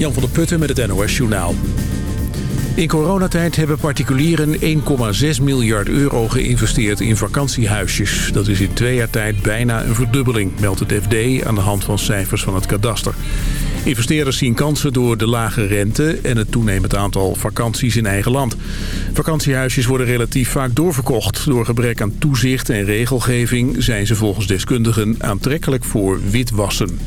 Jan van der Putten met het NOS Journaal. In coronatijd hebben particulieren 1,6 miljard euro geïnvesteerd in vakantiehuisjes. Dat is in twee jaar tijd bijna een verdubbeling, meldt het FD aan de hand van cijfers van het kadaster. Investeerders zien kansen door de lage rente en het toenemend aantal vakanties in eigen land. Vakantiehuisjes worden relatief vaak doorverkocht. Door gebrek aan toezicht en regelgeving zijn ze volgens deskundigen aantrekkelijk voor witwassen.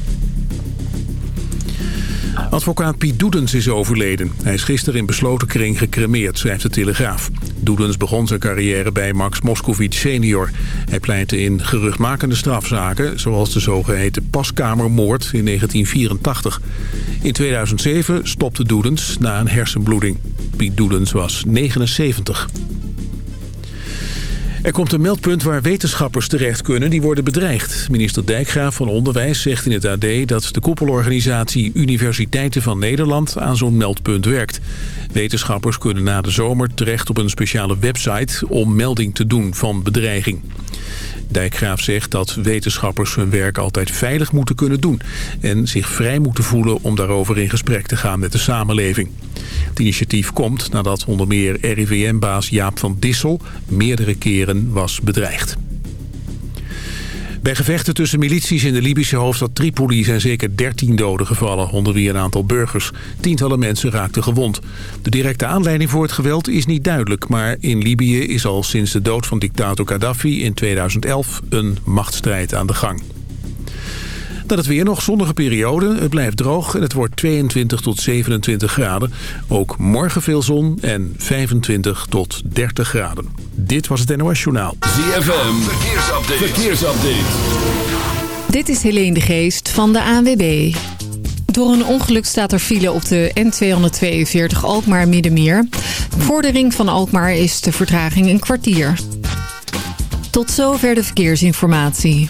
Advocaat Piet Doedens is overleden. Hij is gisteren in besloten kring gecremeerd, schrijft de Telegraaf. Doedens begon zijn carrière bij Max Moscovic senior. Hij pleitte in geruchtmakende strafzaken... zoals de zogeheten paskamermoord in 1984. In 2007 stopte Doedens na een hersenbloeding. Piet Doedens was 79. Er komt een meldpunt waar wetenschappers terecht kunnen die worden bedreigd. Minister Dijkgraaf van Onderwijs zegt in het AD dat de koepelorganisatie Universiteiten van Nederland aan zo'n meldpunt werkt. Wetenschappers kunnen na de zomer terecht op een speciale website om melding te doen van bedreiging. Dijkgraaf zegt dat wetenschappers hun werk altijd veilig moeten kunnen doen... en zich vrij moeten voelen om daarover in gesprek te gaan met de samenleving. Het initiatief komt nadat onder meer RIVM-baas Jaap van Dissel meerdere keren was bedreigd. Bij gevechten tussen milities in de Libische hoofdstad Tripoli zijn zeker 13 doden gevallen, onder wie een aantal burgers. Tientallen mensen raakten gewond. De directe aanleiding voor het geweld is niet duidelijk, maar in Libië is al sinds de dood van dictator Gaddafi in 2011 een machtsstrijd aan de gang. Het weer nog zonnige periode. Het blijft droog en het wordt 22 tot 27 graden. Ook morgen veel zon en 25 tot 30 graden. Dit was het NOS Journaal. ZFM, verkeersupdate. verkeersupdate. Dit is Helene de Geest van de ANWB. Door een ongeluk staat er file op de N242 Alkmaar-Middenmeer. Voor de ring van Alkmaar is de vertraging een kwartier. Tot zover de verkeersinformatie.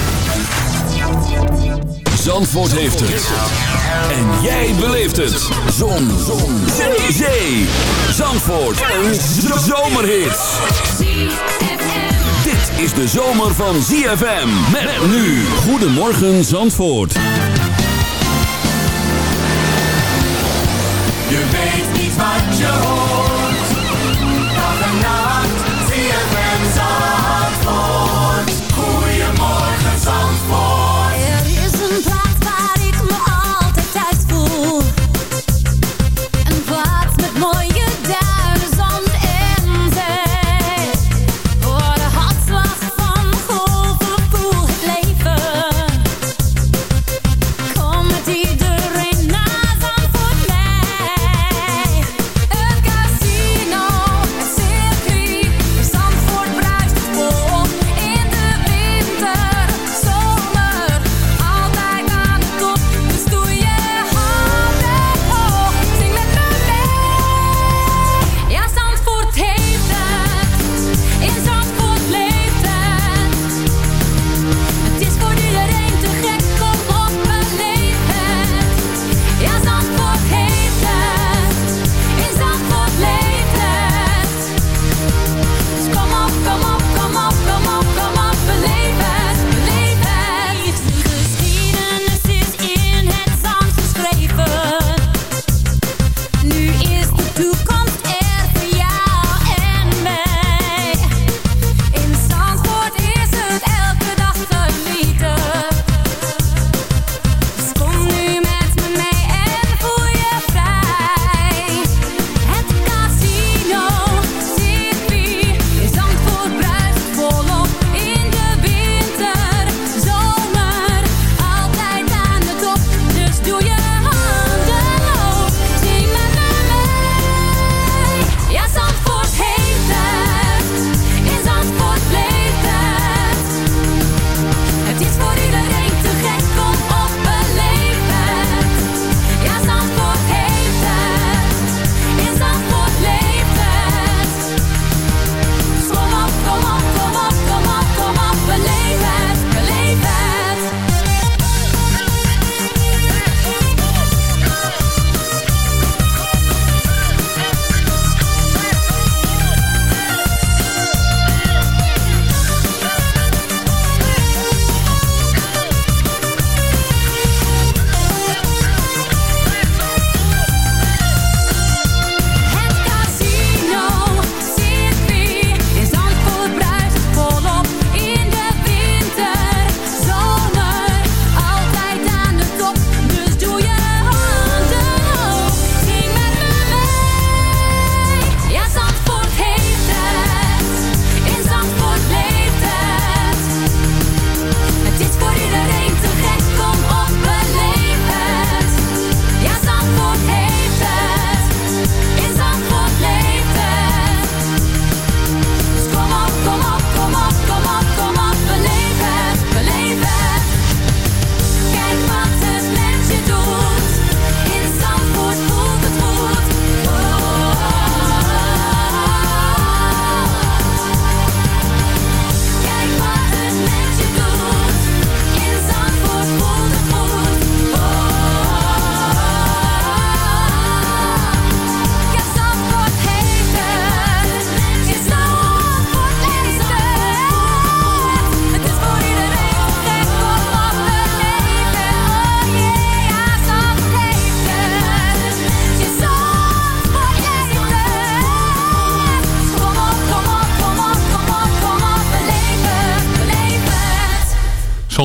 Zandvoort heeft het. En jij beleeft het. Zon. Zon. Zee. Zee. Zandvoort. Een zomerhit. Dit is de zomer van ZFM. Met nu. Goedemorgen Zandvoort. Je weet niet wat je hoort.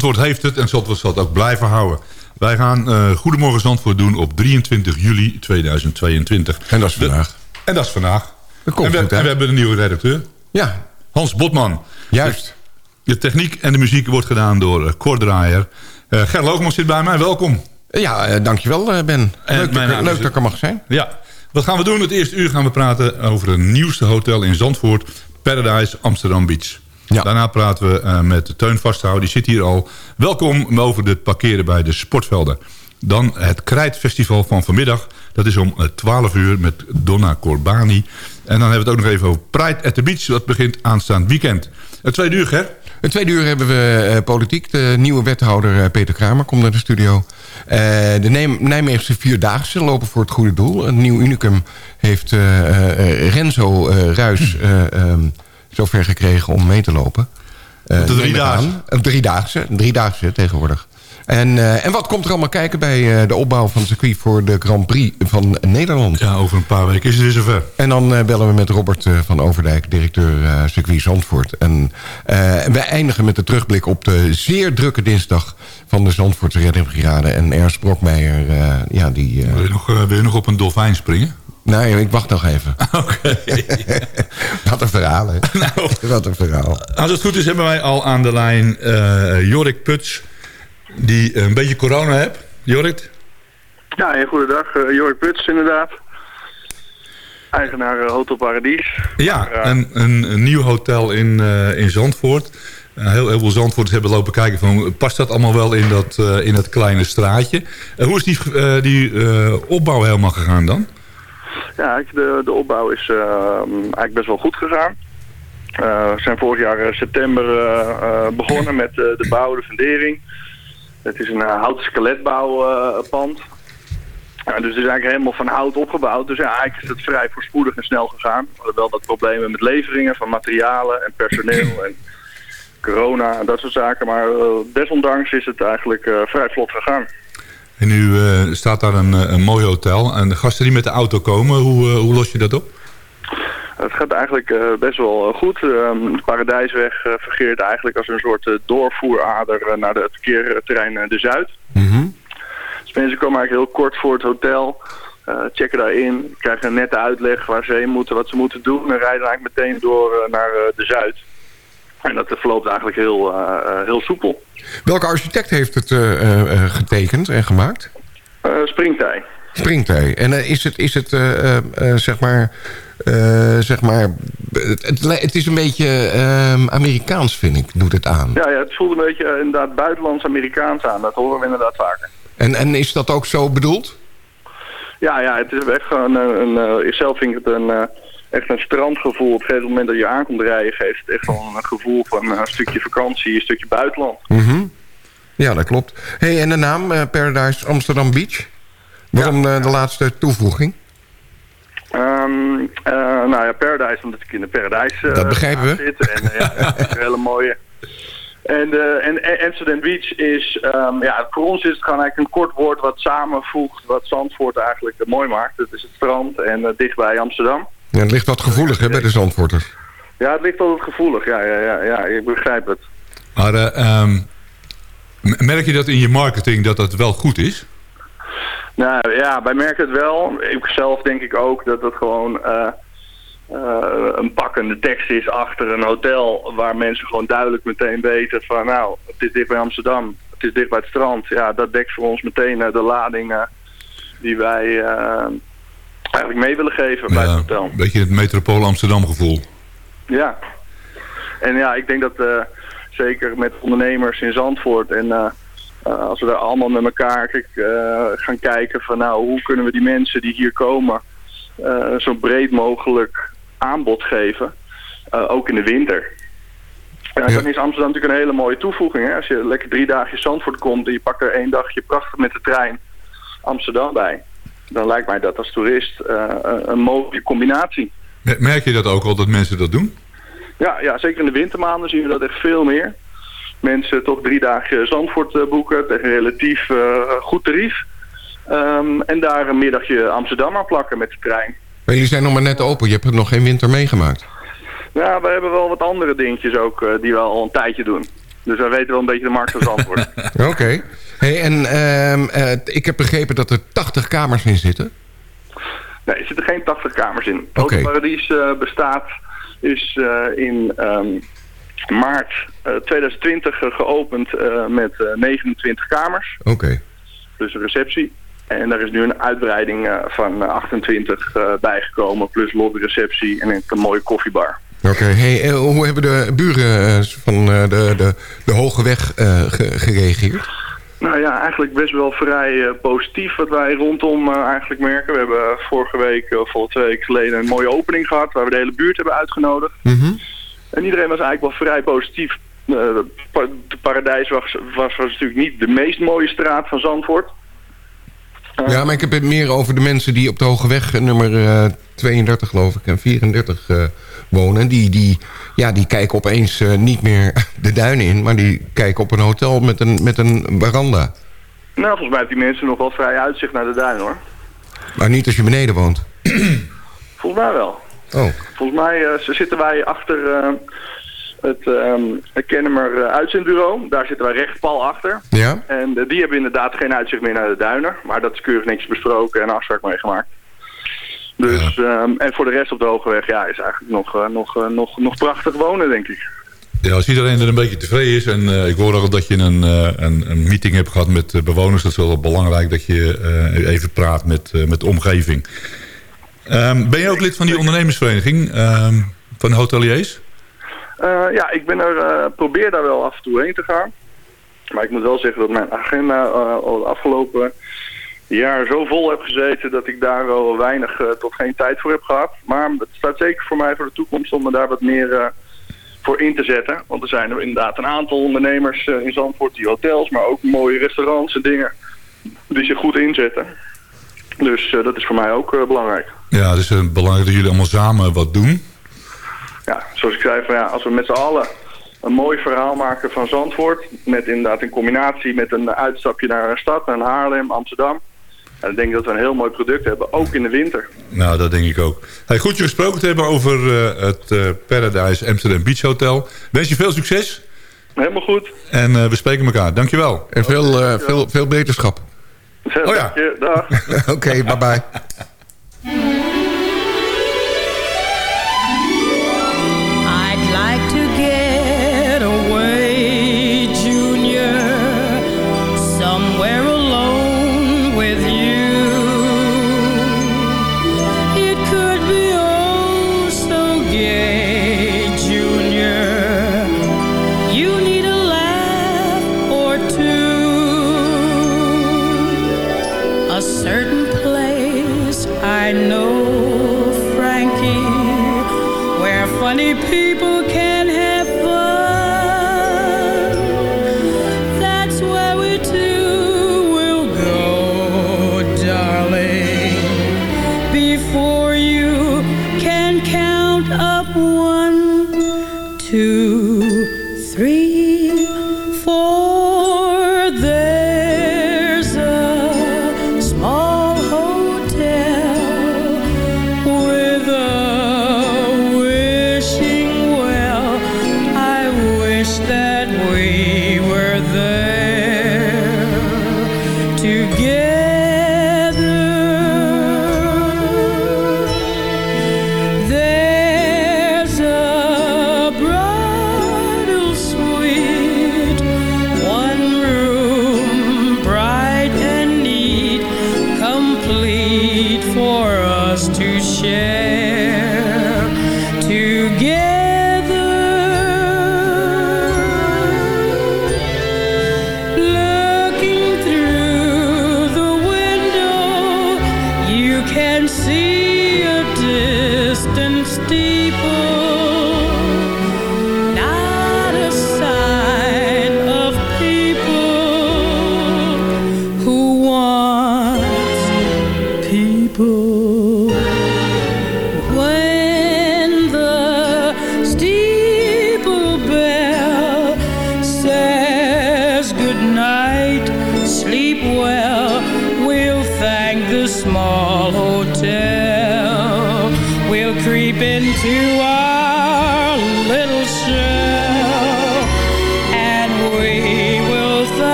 Zandvoort heeft het en Zandvoort zal het ook blijven houden. Wij gaan eh, Goedemorgen Zandvoort doen op 23 juli 2022. En dat is vandaag. En dat is vandaag. Dat komt en, we, goed, en we hebben een nieuwe redacteur. Ja, Hans Botman. juist. De techniek en de muziek wordt gedaan door uh, Cor Draaier. Uh, Ger Loogman zit bij mij, welkom. Ja, eh, dankjewel eh, Ben. En Leuk, dat, leuk is- dat ik er mag zijn. Ja, wat gaan we doen? Het eerste uur gaan we praten over het nieuwste hotel in Zandvoort. Paradise Amsterdam Beach. Ja. Daarna praten we eh, met Teun Vasthouden, die zit hier al. Welkom over het parkeren bij de sportvelden. Dan het Krijtfestival van vanmiddag. Dat is om eh, 12 uur met Donna Corbani. En dan hebben we het ook nog even over Pride at the Beach. Dat begint aanstaand weekend. Het tweede uur, hè? Het tweede uur hebben we eh, politiek. De nieuwe wethouder eh, Peter Kramer komt naar de studio. Eh, de Nijm- Nijmeegse Vierdaagse lopen voor het goede doel. Een nieuw unicum heeft eh, eh, Renzo eh, Ruis eh, ehm, zover gekregen om mee te lopen. Eh, Op de neem ik driedaagse? Een driedaagse, een driedaagse tegenwoordig. En, eh, en wat komt er allemaal kijken bij eh, de opbouw van het circuit voor de Grand Prix van Nederland? Ja, over een paar weken is het weer zover. En dan eh, bellen we met Robert eh, van Overdijk, directeur eh circuit Zandvoort. En eh, wij eindigen met de terugblik op de zeer drukke dinsdag... van de Zandvoortse Reddingbrigade. En Ernst Brokmeijer, eh, ja, die... eh, Wil je, nog, eh, wil je nog op een dolfijn springen? Nee, ik wacht nog even. Oké. Wat een verhaal, hè? Wat een verhaal. Als het goed is hebben wij al aan de lijn eh, Jorik Puts... die een beetje corona heeft. Jorik? Ja, een goedendag. Uh, Jorik Puts, inderdaad. Eigenaar eh, Hotel Paradies. Ja. Een, een, een nieuw hotel in, eh, in Zandvoort. Eh, heel, heel veel Zandvoorters hebben lopen kijken van... past dat allemaal wel in dat, eh, in dat kleine straatje? Eh, hoe is die, eh, die eh, opbouw helemaal gegaan dan? Ja, de, de opbouw is eh, eigenlijk best wel goed gegaan. Eh, we zijn vorig jaar eh, september begonnen met de bouw, de fundering. Het is een houten skeletbouwpand. Ja, dus het is eigenlijk helemaal van hout opgebouwd. Dus ja, eigenlijk is het vrij voorspoedig en snel gegaan. We hadden wel wat problemen met leveringen van materialen en personeel en corona en dat soort zaken. Maar desondanks is het eigenlijk vrij vlot gegaan. En nu eh, staat daar een, eh, een mooi hotel. En de gasten die met de auto komen, hoe, eh, hoe los je dat op? Het gaat eigenlijk eh, best wel goed. Ehm, de Paradijsweg eh, fungeert eigenlijk als een soort doorvoerader naar de- het verkeerterrein de Zuid. Mhm. Dus mensen komen eigenlijk heel kort voor het hotel, eh, checken daarin, krijgen een nette uitleg waar ze heen moeten, wat ze moeten doen en rijden eigenlijk meteen door naar eh, de Zuid. En dat eh, verloopt eigenlijk heel, eh, eh, heel soepel. Welke architect heeft het getekend en gemaakt? Eh springtij. Springtij. En is het, is het zeg maar... zeg maar het, het, is een beetje ehm, Amerikaans, vind ik, doet het aan. Ja, ja, het voelt een beetje inderdaad buitenlands-Amerikaans aan. Dat horen we inderdaad vaker. En, en is dat ook zo bedoeld? Ja, ja, het is echt gewoon een, een, eh, zelf vind ik het een, echt een strandgevoel. Op gegeven moment dat je aankomt rijden, geeft het echt wel een gevoel van eh, een stukje vakantie, een stukje buitenland. Mhm. Ja, dat klopt. hey, en de naam eh, Paradise Amsterdam Beach? Waarom eh, de laatste toevoeging? Ehm, eh, nou ja, Paradise, omdat ik in de Paradise Dat begrijpen we. zit. En ja, dat is een hele mooie. En, en Amsterdam Beach is, ehm, ja, voor ons is het gewoon eigenlijk een kort woord wat samenvoegt wat Zandvoort eigenlijk mooi maakt. Het is het strand en dichtbij Amsterdam. Ja, het ligt wat gevoelig hè, bij de Zandvoorters. Ja, het ligt altijd gevoelig. Ja, ja, ja, ja, ik begrijp het. Maar eh, ehm, merk je dat in je marketing dat dat wel goed is? Nou ja, wij merken het wel. Ik zelf denk ik ook dat het gewoon eh, eh, een pakkende tekst is achter een hotel waar mensen gewoon duidelijk meteen weten van nou, het is dicht bij Amsterdam, het is dicht bij het strand. Ja, dat dekt voor ons meteen de lading eh, die wij eigenlijk mee willen geven bij het hotel. een beetje het metropool Amsterdam gevoel. Ja. En ja, ik denk dat eh, zeker met ondernemers in Zandvoort en eh, eh, als we daar allemaal met elkaar kijk, gaan kijken van nou, hoe kunnen we die mensen die hier komen zo breed mogelijk aanbod geven, ook in de winter. Ja, Dan is Amsterdam natuurlijk een hele mooie toevoeging. Hè? Als je lekker drie dagen in Zandvoort komt en je pakt er één dagje prachtig met de trein Amsterdam bij. Dan lijkt mij dat als toerist eh, een- een mooie combinatie. Merk je dat ook al dat mensen dat doen? Ja, ja, zeker in de wintermaanden zien we dat echt veel meer. Mensen toch drie dagen Zandvoort eh, boeken tegen een relatief eh, goed tarief. Ehm, en daar een middagje Amsterdam aan plakken met de trein. Maar jullie zijn nog maar net open. Je hebt nog geen winter meegemaakt. Ja, we hebben wel wat andere dingetjes ook eh, die we al een tijdje doen. Dus wij weten wel een beetje de markt van Zandvoort. Oké. Hey, en ehm, eh, ik heb begrepen dat er 80 kamers in zitten. Nee, er zitten geen 80 kamers in. Hotel Paradies eh, bestaat, is eh, in ehm, maart eh, 2020 eh, geopend met eh, 29 kamers. Oké. Dus een receptie. En daar is nu een uitbreiding van eh, 28 eh, bijgekomen, plus lobbyreceptie en een mooie koffiebar. Oké. Hey, hoe hebben de buren van de, de, de Hoge Weg ge- gereageerd? Nou ja, eigenlijk best wel vrij eh, positief wat wij rondom eh, eigenlijk merken. We hebben vorige week, eh, of al twee weken geleden, een mooie opening gehad waar we de hele buurt hebben uitgenodigd. Mhm. En iedereen was eigenlijk wel vrij positief. Eh, de pa- de Paradijs was, was, was natuurlijk niet de meest mooie straat van Zandvoort. Ja, maar ik heb het meer over de mensen die op de Hoge Weg eh, nummer eh, 32 geloof ik en 34 eh, wonen. Die, die, ja, die kijken opeens eh, niet meer de duinen in, maar die kijken op een hotel met een, met een veranda. Nou, volgens mij hebben die mensen nog wel vrij uitzicht naar de duin hoor. Maar niet als je beneden woont. Volgens mij wel. Oh, Volgens mij z- zitten wij achter eh, het, het Kennemer eh, uitzendbureau. Daar zitten wij recht pal achter. ja? En die hebben inderdaad geen uitzicht meer naar de duinen. Maar dat is keurig niks besproken en afspraak meegemaakt. Dus, ehm, en voor de rest op de Hogeweg, ja, is eigenlijk nog, eh, nog, eh, nog, nog prachtig wonen, denk ik. Ja, als iedereen er een beetje tevreden is... en eh, ik hoor ook dat je een, een, een meeting hebt gehad met bewoners... dat is wel belangrijk dat je even praat met, met de omgeving. Ehm, ben je ook lid van die ondernemersvereniging ehm, van de hoteliers? Ja, ik ben er, probeer daar wel af en toe heen te gaan. Maar ik moet wel zeggen dat mijn agenda al de afgelopen jaar zo vol heb gezeten dat ik daar wel weinig eh, tot geen tijd voor heb gehad. Maar het staat zeker voor mij voor de toekomst om me daar wat meer eh, voor in te zetten. Want er zijn er inderdaad een aantal ondernemers eh, in Zandvoort die hotels, maar ook mooie restaurants en dingen die zich goed inzetten. Dus dat is voor mij ook belangrijk. Ja, het is eh, belangrijk dat jullie allemaal samen wat doen. ja, zoals ik zei, van, ja, als we met z'n allen een mooi verhaal maken van Zandvoort, met inderdaad in combinatie met een uitstapje naar een stad, naar Haarlem, Amsterdam, ja, dan denk ik dat we een heel mooi product hebben, ook in de winter. Nou, dat denk ik ook. Hey, goed je gesproken te hebben over eh, het eh, Paradise Amsterdam Beach Hotel. Wens je veel succes Helemaal goed. en eh, we spreken elkaar. Dankjewel. En veel, eh, veel, veel beterschap. Oh ja. Dank je, dag. Oké, bye bye. I know, Frankie where funny people can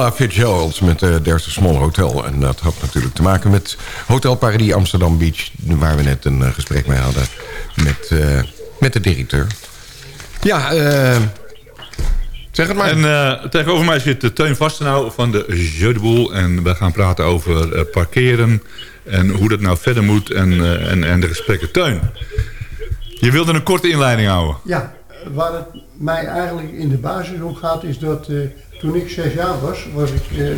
Ella Fitzgerald met uh, There's a Small Hotel. En dat had natuurlijk te maken met Hotel Paradis Amsterdam Beach... waar we net een uh, gesprek mee hadden met, uh, met de directeur. Ja, eh zeg het maar. En uh, tegenover mij zit Teun Vastenau van de Jeu de Boel. En we gaan praten over uh, parkeren en hoe dat nou verder moet en, uh, en, en de gesprekken. Teun, je wilde een korte inleiding houden. Ja, waar het mij eigenlijk in de basis om gaat is dat uh, toen ik zes jaar was, was ik, uh,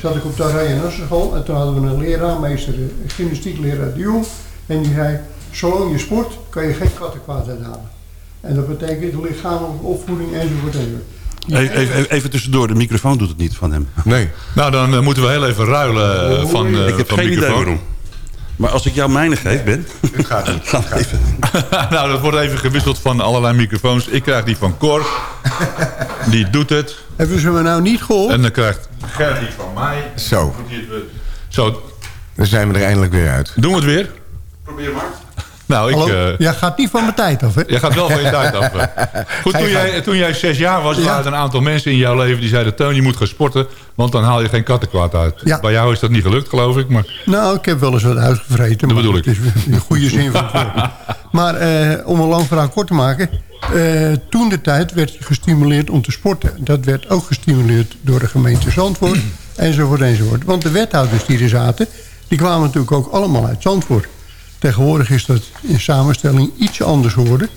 zat ik op de Araya school en toen hadden we een leraarmeester, een gymnastiekleraar Duo. En die zei, zolang je sport kan je geen kattenkwaad uithalen. En dat betekent lichamelijke opvoeding enzovoort enzovoort. Even, even, even, tussendoor, de microfoon doet het niet van hem. Nee. Nou, dan uh, moeten we heel even ruilen uh, van uh, Ik heb van geen microfoon. idee waarom. Maar als ik jou mijne geef, Ben... Het gaat niet. We even. nou, dat wordt even gewisseld van allerlei microfoons. Ik krijg die van Cor. die doet het. Hebben ze me nou niet gehoord? En dan krijgt Ger die van mij. Zo. Zo. Dan zijn we er eindelijk weer uit. Doen we het weer? Probeer maar. Nou, ik... Uh, jij gaat niet van mijn tijd af, hè? Jij gaat wel van je tijd af. Goed, toen jij, toen jij zes jaar was, Ja. waren er een aantal mensen in jouw leven die zeiden... Teun, je moet gaan sporten, want dan haal je geen kattenkwaad uit. Ja. Bij jou is dat niet gelukt, geloof ik. Maar Nou, ik heb wel eens wat uitgevreten. Dat bedoel ik. Het is in goede zin van het woord. Maar eh, om een lang verhaal kort te maken. eh, toen de tijd werd je gestimuleerd om te sporten. Dat werd ook gestimuleerd door de gemeente Zandvoort. enzovoort, enzovoort. Want de wethouders die er zaten... die kwamen natuurlijk ook allemaal uit Zandvoort. Tegenwoordig is dat in samenstelling iets anders geworden.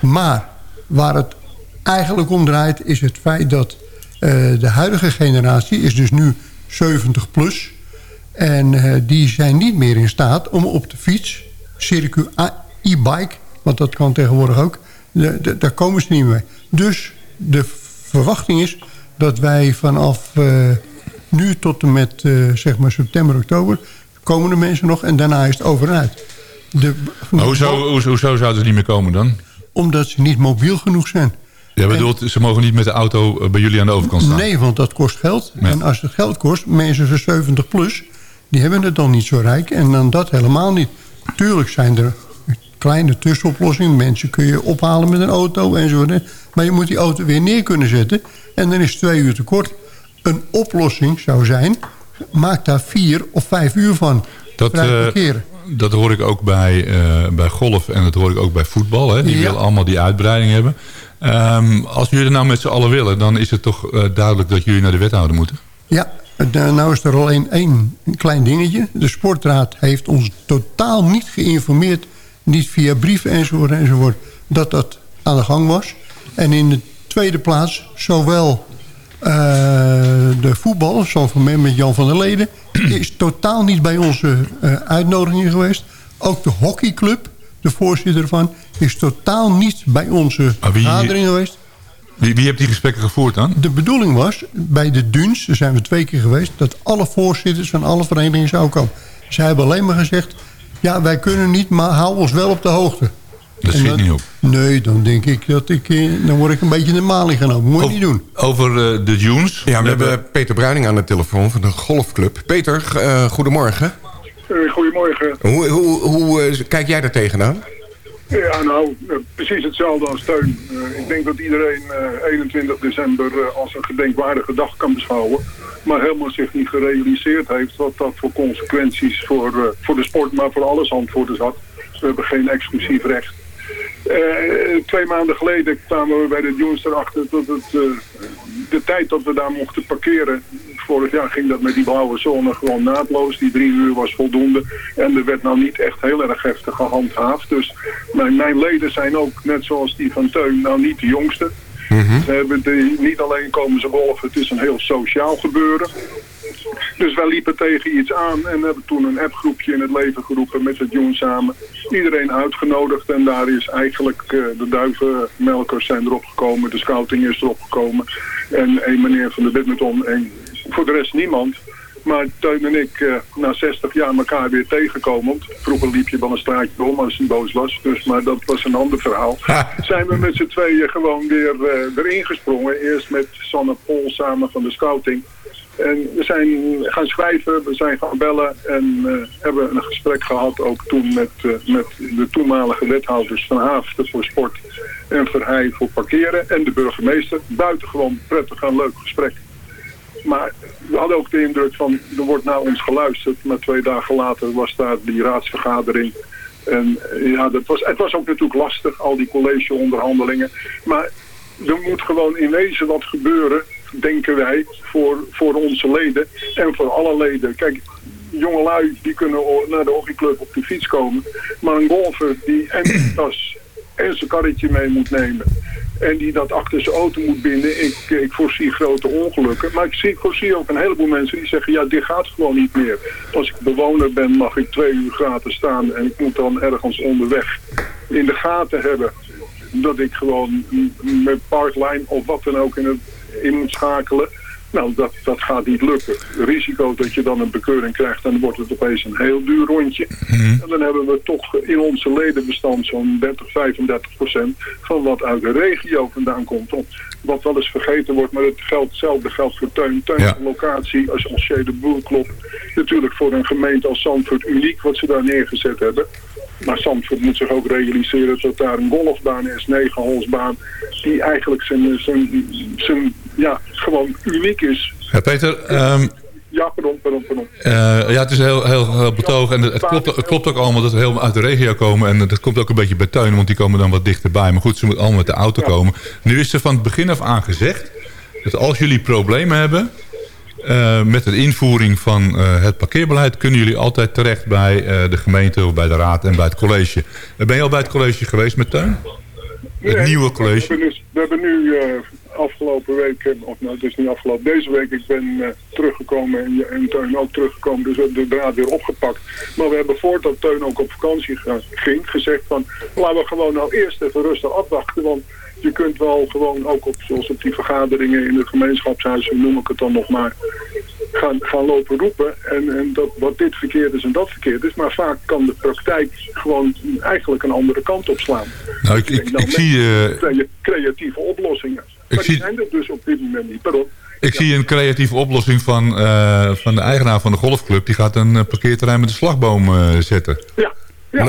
Maar waar het eigenlijk om draait... is het feit dat eh, de huidige generatie... is dus nu 70 plus... En eh, die zijn niet meer in staat om op de fiets, circuit e-bike, want dat kan tegenwoordig ook, daar komen ze niet mee. Dus de verwachting is dat wij vanaf eh, nu tot en met zeg maar september, oktober, komen de mensen nog en daarna is het over en uit. De, maar hoezo, hoezo, hoezo zouden ze niet meer komen dan? Omdat ze niet mobiel genoeg zijn. Jij bedoelt, ze mogen niet met de auto eh, bij jullie aan de overkant staan? Nee, want dat kost geld. Ja. En als het geld kost, mensen van 70 plus... die hebben het dan niet zo rijk. En dan dat helemaal niet. Tuurlijk zijn er kleine tussenoplossingen. Mensen kun je ophalen met een auto enzovoort. Maar je moet die auto weer neer kunnen zetten. En dan is twee uur te kort. Een oplossing zou zijn... maak daar vier of vijf uur van. Dat, parkeren. Dat hoor ik ook bij, eh, bij golf en dat hoor ik ook bij voetbal. Hè? Die Ja. willen allemaal die uitbreiding hebben. Ehm, als jullie het nou met z'n allen willen, dan is het toch eh, duidelijk dat jullie naar de wethouder moeten. Ja, de- nou is er alleen één klein dingetje. De sportraad heeft ons totaal niet geïnformeerd... niet via brieven enzovoort enzovoort... dat dat aan de gang was. En in de tweede plaats, zowel eh, de voetbal... zoals van mij met Jan van der Leden... is totaal niet bij onze eh, uitnodiging geweest. Ook de hockeyclub, de voorzitter ervan... is totaal niet bij onze wie- vergadering geweest. Wie, wie heeft die gesprekken gevoerd dan? De bedoeling was, bij de DUNS, daar zijn we twee keer geweest... dat alle voorzitters van alle verenigingen zouden komen. Zij hebben alleen maar gezegd... ja, wij kunnen niet, maar hou ons wel op de hoogte. Dat dan- niet op. Nee, dan denk ik dat ik... eh, dan word ik een beetje in de maling genomen. Moet je niet doen. Over eh, de Dunes. Ja, we hebben Peter Bruining aan de telefoon van de golfclub. Peter, eh, goedemorgen. Eh, goedemorgen. Hoe, hoe, hoe kijk jij daar tegenaan? Ja, nou, precies hetzelfde als steun. Ik denk dat iedereen eh, 21 december als een gedenkwaardige dag kan beschouwen. Maar helemaal zich niet gerealiseerd heeft wat dat voor consequenties voor, eh, voor de sport, maar voor alle Zandvoorters had. We hebben geen exclusief recht. Eh, twee maanden geleden kwamen we bij de Dunes erachter dat het, eh, de tijd dat we daar mochten parkeren... Vorig jaar ging dat met die blauwe zone gewoon naadloos. Die drie uur was voldoende. En er werd nou niet echt heel erg heftig gehandhaafd. Dus mijn, mijn leden zijn ook, net zoals die van Teun, nou niet de jongste. Ze hebben de, niet alleen komen ze golven, het is een heel sociaal gebeuren. Dus wij liepen tegen iets aan en hebben toen een appgroepje in het leven geroepen met het jong samen. Iedereen uitgenodigd en daar is eigenlijk eh, de duivenmelkers zijn erop gekomen, de scouting is erop gekomen. En een meneer van de badminton en voor de rest niemand. Maar Teun en ik eh, na 60 jaar elkaar weer tegenkomen. Want vroeger liep je wel een straatje om als hij boos was. Dus, maar dat was een ander verhaal. Zijn we met z'n tweeën gewoon weer eh, erin gesprongen. Eerst met Sanne Pol samen van de scouting. En we zijn gaan schrijven, we zijn gaan bellen en eh, hebben een gesprek gehad ook toen met, eh, met de toenmalige wethouders van Haafden voor sport en Verheij voor parkeren en de burgemeester. Buitengewoon prettig en leuk gesprek. Maar we hadden ook de indruk van, er wordt naar ons geluisterd. Maar twee dagen later was daar die raadsvergadering. En eh, ja, dat was, het was ook natuurlijk lastig, al die collegeonderhandelingen. Maar er moet gewoon in wezen wat gebeuren, denken wij, voor, voor onze leden en voor alle leden. Kijk, jongelui die kunnen naar de hockeyclub op de fiets komen. Maar een golfer die en zijn tas en zijn karretje mee moet nemen. En die dat achter zijn auto moet binden. Ik, ik voorzie grote ongelukken. Maar ik zie, voorzie ook een heleboel mensen die zeggen... ja, dit gaat gewoon niet meer. Als ik bewoner ben mag ik twee uur gratis staan. En ik moet dan ergens onderweg in de gaten hebben... dat ik gewoon met parkline of wat dan ook in, het, in moet schakelen. Nou, dat, dat gaat niet lukken. Risico dat je dan een bekeuring krijgt... en dan wordt het opeens een heel duur rondje. En dan hebben we toch in onze ledenbestand zo'n 30, 35 procent... van wat uit de regio vandaan komt. Wat wel eens vergeten wordt, maar het geldt, hetzelfde geldt voor Teun. Teun een locatie als als de Boer klopt. Natuurlijk voor een gemeente als Zandvoort uniek wat ze daar neergezet hebben. Maar Zandvoort moet zich ook realiseren dat daar een golfbaan is, negenholsbaan, die eigenlijk zijn, zijn, zijn, ja, gewoon uniek is. Ja, Peter, ehm, Ja, pardon, pardon, pardon. eh, ja, het is heel, heel, heel betoog. En het, klopt, het klopt ook allemaal dat we helemaal uit de regio komen. En dat komt ook een beetje bij Teun, want die komen dan wat dichterbij. Maar goed, ze moeten allemaal met de auto komen. Nu is er van het begin af aan gezegd... dat als jullie problemen hebben... eh, met de invoering van eh, het parkeerbeleid... kunnen jullie altijd terecht bij de gemeente of bij de raad en bij het college. Ben je al bij het college geweest met Teun? Het nieuwe We college? hebben, dus- we hebben nu afgelopen week, of nou het is niet afgelopen, deze week, ik ben eh, teruggekomen en, en Teun ook teruggekomen, dus we hebben de draad weer opgepakt. Maar we hebben voordat Teun ook op vakantie ging, gezegd van, laten we gewoon nou eerst even rustig afwachten, want je kunt wel gewoon ook op, zoals op die vergaderingen in het gemeenschapshuis, noem ik het dan nog maar, gaan, gaan lopen roepen. En, en dat wat dit verkeerd is en dat verkeerd is. Maar vaak kan de praktijk gewoon eigenlijk een andere kant op slaan. Nou, ik, ik, ik zie... eh, Crea- creatieve oplossingen. Maar die zie- zijn er dus op dit moment niet. Pardon. Ik zie een creatieve oplossing van, eh, van de eigenaar van de golfclub. Die gaat een eh, parkeerterrein met een slagboom eh, zetten. Ja.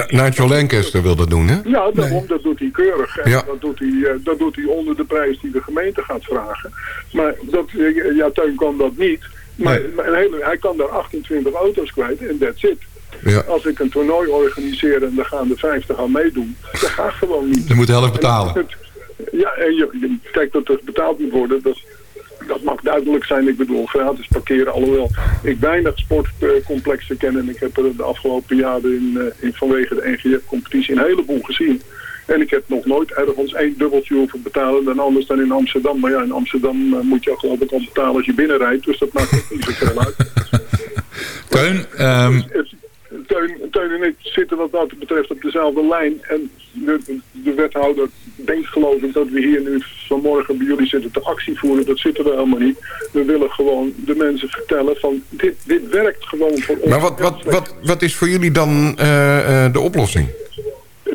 Nigel Lancaster wil dat doen, hè? Ja, daarom, dat doet hij keurig. En Ja. dat, doet hij, dat doet hij onder de prijs die de gemeente gaat vragen. Maar dat, ja, Teun kan dat niet. Maar, Nee. maar een hele, hij kan daar 28 auto's kwijt en that's it. Ja. Als ik een toernooi organiseer en er gaan er 50 aan meedoen, dat gaat gewoon niet. Je moet de helft betalen. Het- Ja, en je, je, kijk dat er betaald moet worden, dat, dat mag duidelijk zijn. Ik bedoel, gratis parkeren, alhoewel ik weinig sportcomplexen ken. En ik heb er de afgelopen jaren in, eh, in, vanwege de NGF-competitie een heleboel gezien. En ik heb nog nooit ergens één dubbeltje hoeven betalen dan anders dan in Amsterdam. Maar ja, in Amsterdam eh, moet je ook geloof ik al betalen als je binnenrijdt. Dus dat maakt ook niet zoveel uit. Teun, ehm, Teun, Teun en ik zitten wat dat betreft op dezelfde lijn. En de, de wethouder denkt geloof ik dat we hier nu vanmorgen bij jullie zitten te actie voeren. Dat zitten we helemaal niet. We willen gewoon de mensen vertellen van dit, dit werkt gewoon voor ons. Maar wat, wat, wat, wat is voor jullie dan eh, eh, de oplossing?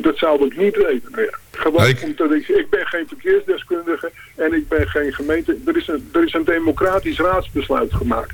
Dat zou ik niet weten meer. Gewoon Nee, ik- omdat ik, ik ben geen verkeersdeskundige en ik ben geen gemeente. Er is een, er is een democratisch raadsbesluit gemaakt.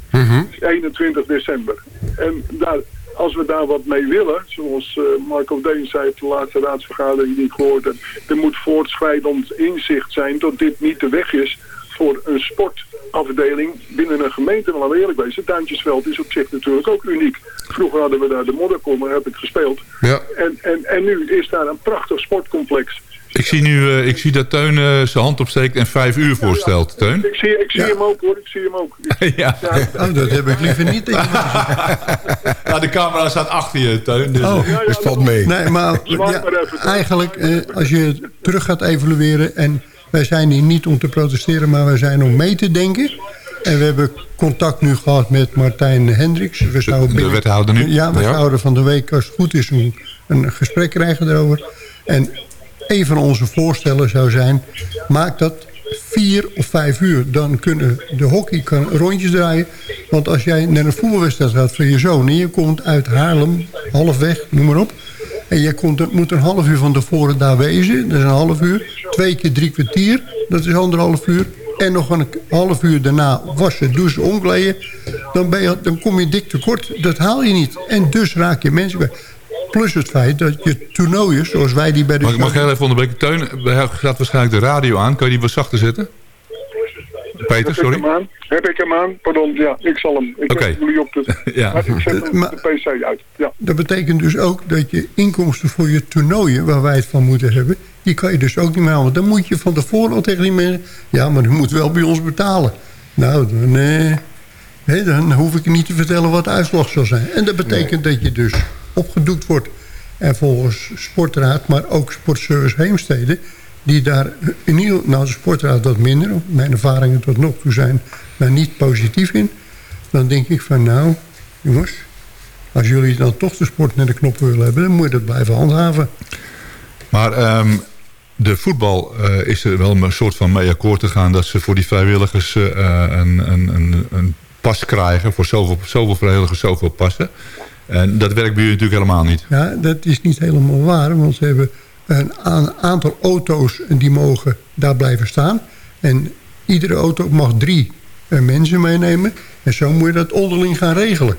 21 december. En daar, als we daar wat mee willen, zoals eh, Marco Deen zei op de laatste raadsvergadering die ik gehoord heb, er moet voortschrijdend inzicht zijn dat dit niet de weg is voor een sportafdeling binnen een gemeente. Maar laten we eerlijk wezen, Duintjesveld is op zich natuurlijk ook uniek. Vroeger hadden we daar de modderkommer, heb ik gespeeld. Ja. En, en, en nu is daar een prachtig sportcomplex. Ik, zie nu, eh, ik zie dat Teun eh, zijn hand opsteekt en vijf uur voorstelt. Teun? Ik zie, ik zie hem ook hoor, ik zie hem ook. ja. Oh, dat heb ik liever niet tegen Nou, de camera staat achter je, Teun. Dus, Oh. eh, Dus valt mee. Nee, maar ja, eigenlijk, eh, als je terug gaat evalueren... en wij zijn hier niet om te protesteren, maar wij zijn om mee te denken... En we hebben contact nu gehad met Martijn Hendricks. We zouden de binnen- wethouder nu? Ja, we Ja. zouden van de week, als het goed is, een, een gesprek krijgen daarover. En een van onze voorstellen zou zijn... maak dat vier of vijf uur. Dan kunnen de hockey kan rondjes draaien. Want als jij naar een voetbalwedstrijd gaat van je zoon... en je komt uit Haarlem, halfweg, noem maar op... en je komt, moet een half uur van tevoren daar wezen... dat is een half uur. Twee keer drie kwartier, dat is anderhalf uur. En nog een half uur daarna wassen, douchen, omkleden... Dan, ben je, dan kom je dik tekort. Dat haal je niet. En dus raak je mensen bij. Plus het feit dat je toernooien, zoals wij die bij de... Mag, ik- mag ik heel even onderbreken? Teun, hij gaat waarschijnlijk de radio aan. Kan je die wat zachter zetten? Peter, Heb sorry? Ik hem aan? Heb ik hem aan? Pardon, ja, ik zal hem. Ik heb jullie op de... Ja. Maar ik zet hem Maar- de PC uit. Ja. Dat betekent dus ook dat je inkomsten voor je toernooien... waar wij het van moeten hebben... die kan je dus ook niet meer halen. Dan moet je van tevoren al tegen die mensen... ja, maar u moet wel bij ons betalen. Nou, dan, eh, hè, dan hoef ik je niet te vertellen wat de uitslag zal zijn. En dat betekent dat je dus opgedoekt wordt. En volgens Sportraad, maar ook Sportservice Heemstede... die daar in ieder nou de Sportraad wat minder... mijn ervaringen tot nog toe zijn daar niet positief in... dan denk ik van nou, jongens... Als jullie dan toch de sport naar de knoppen willen hebben... dan moet je dat blijven handhaven. Maar ehm, de voetbal eh, is er wel een soort van mee akkoord te gaan... dat ze voor die vrijwilligers eh, een, een, een, een pas krijgen. Voor zoveel, zoveel vrijwilligers, zoveel passen. En dat werkt bij jullie natuurlijk helemaal niet. Ja, dat is niet helemaal waar. Want ze hebben een aantal auto's die mogen daar blijven staan. En iedere auto mag drie eh, mensen meenemen. En zo moet je dat onderling gaan regelen.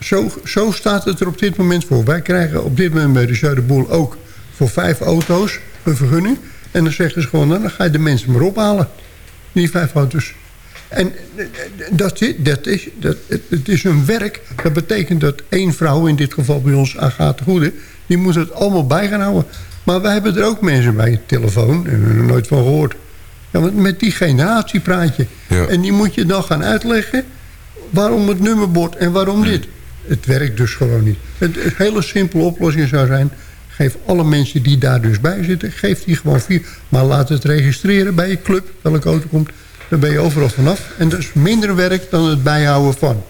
Zo, zo staat het er op dit moment voor. Wij krijgen op dit moment bij de Zuiderboel ook voor vijf auto's een vergunning. En dan zeggen ze gewoon, nou, dan ga je de mensen maar ophalen. Die vijf auto's. En dat, is- dat is, dat, het, het is een werk. Dat betekent dat één vrouw, in dit geval bij ons Agathe Goede... die moet het allemaal bij gaan houden. Maar wij hebben er ook mensen bij, telefoon. En we hebben er nooit van gehoord. Ja, want met die generatie praat je. Ja. En die moet je dan gaan uitleggen... waarom het nummerbord en waarom dit. Het werkt dus gewoon niet. Het, een hele simpele oplossing zou zijn... geef alle mensen die daar dus bij zitten... geef die gewoon vier. Maar laat het registreren bij je club, welke auto komt... Dan ben je overal vanaf. En dat is minder werk dan het bijhouden van.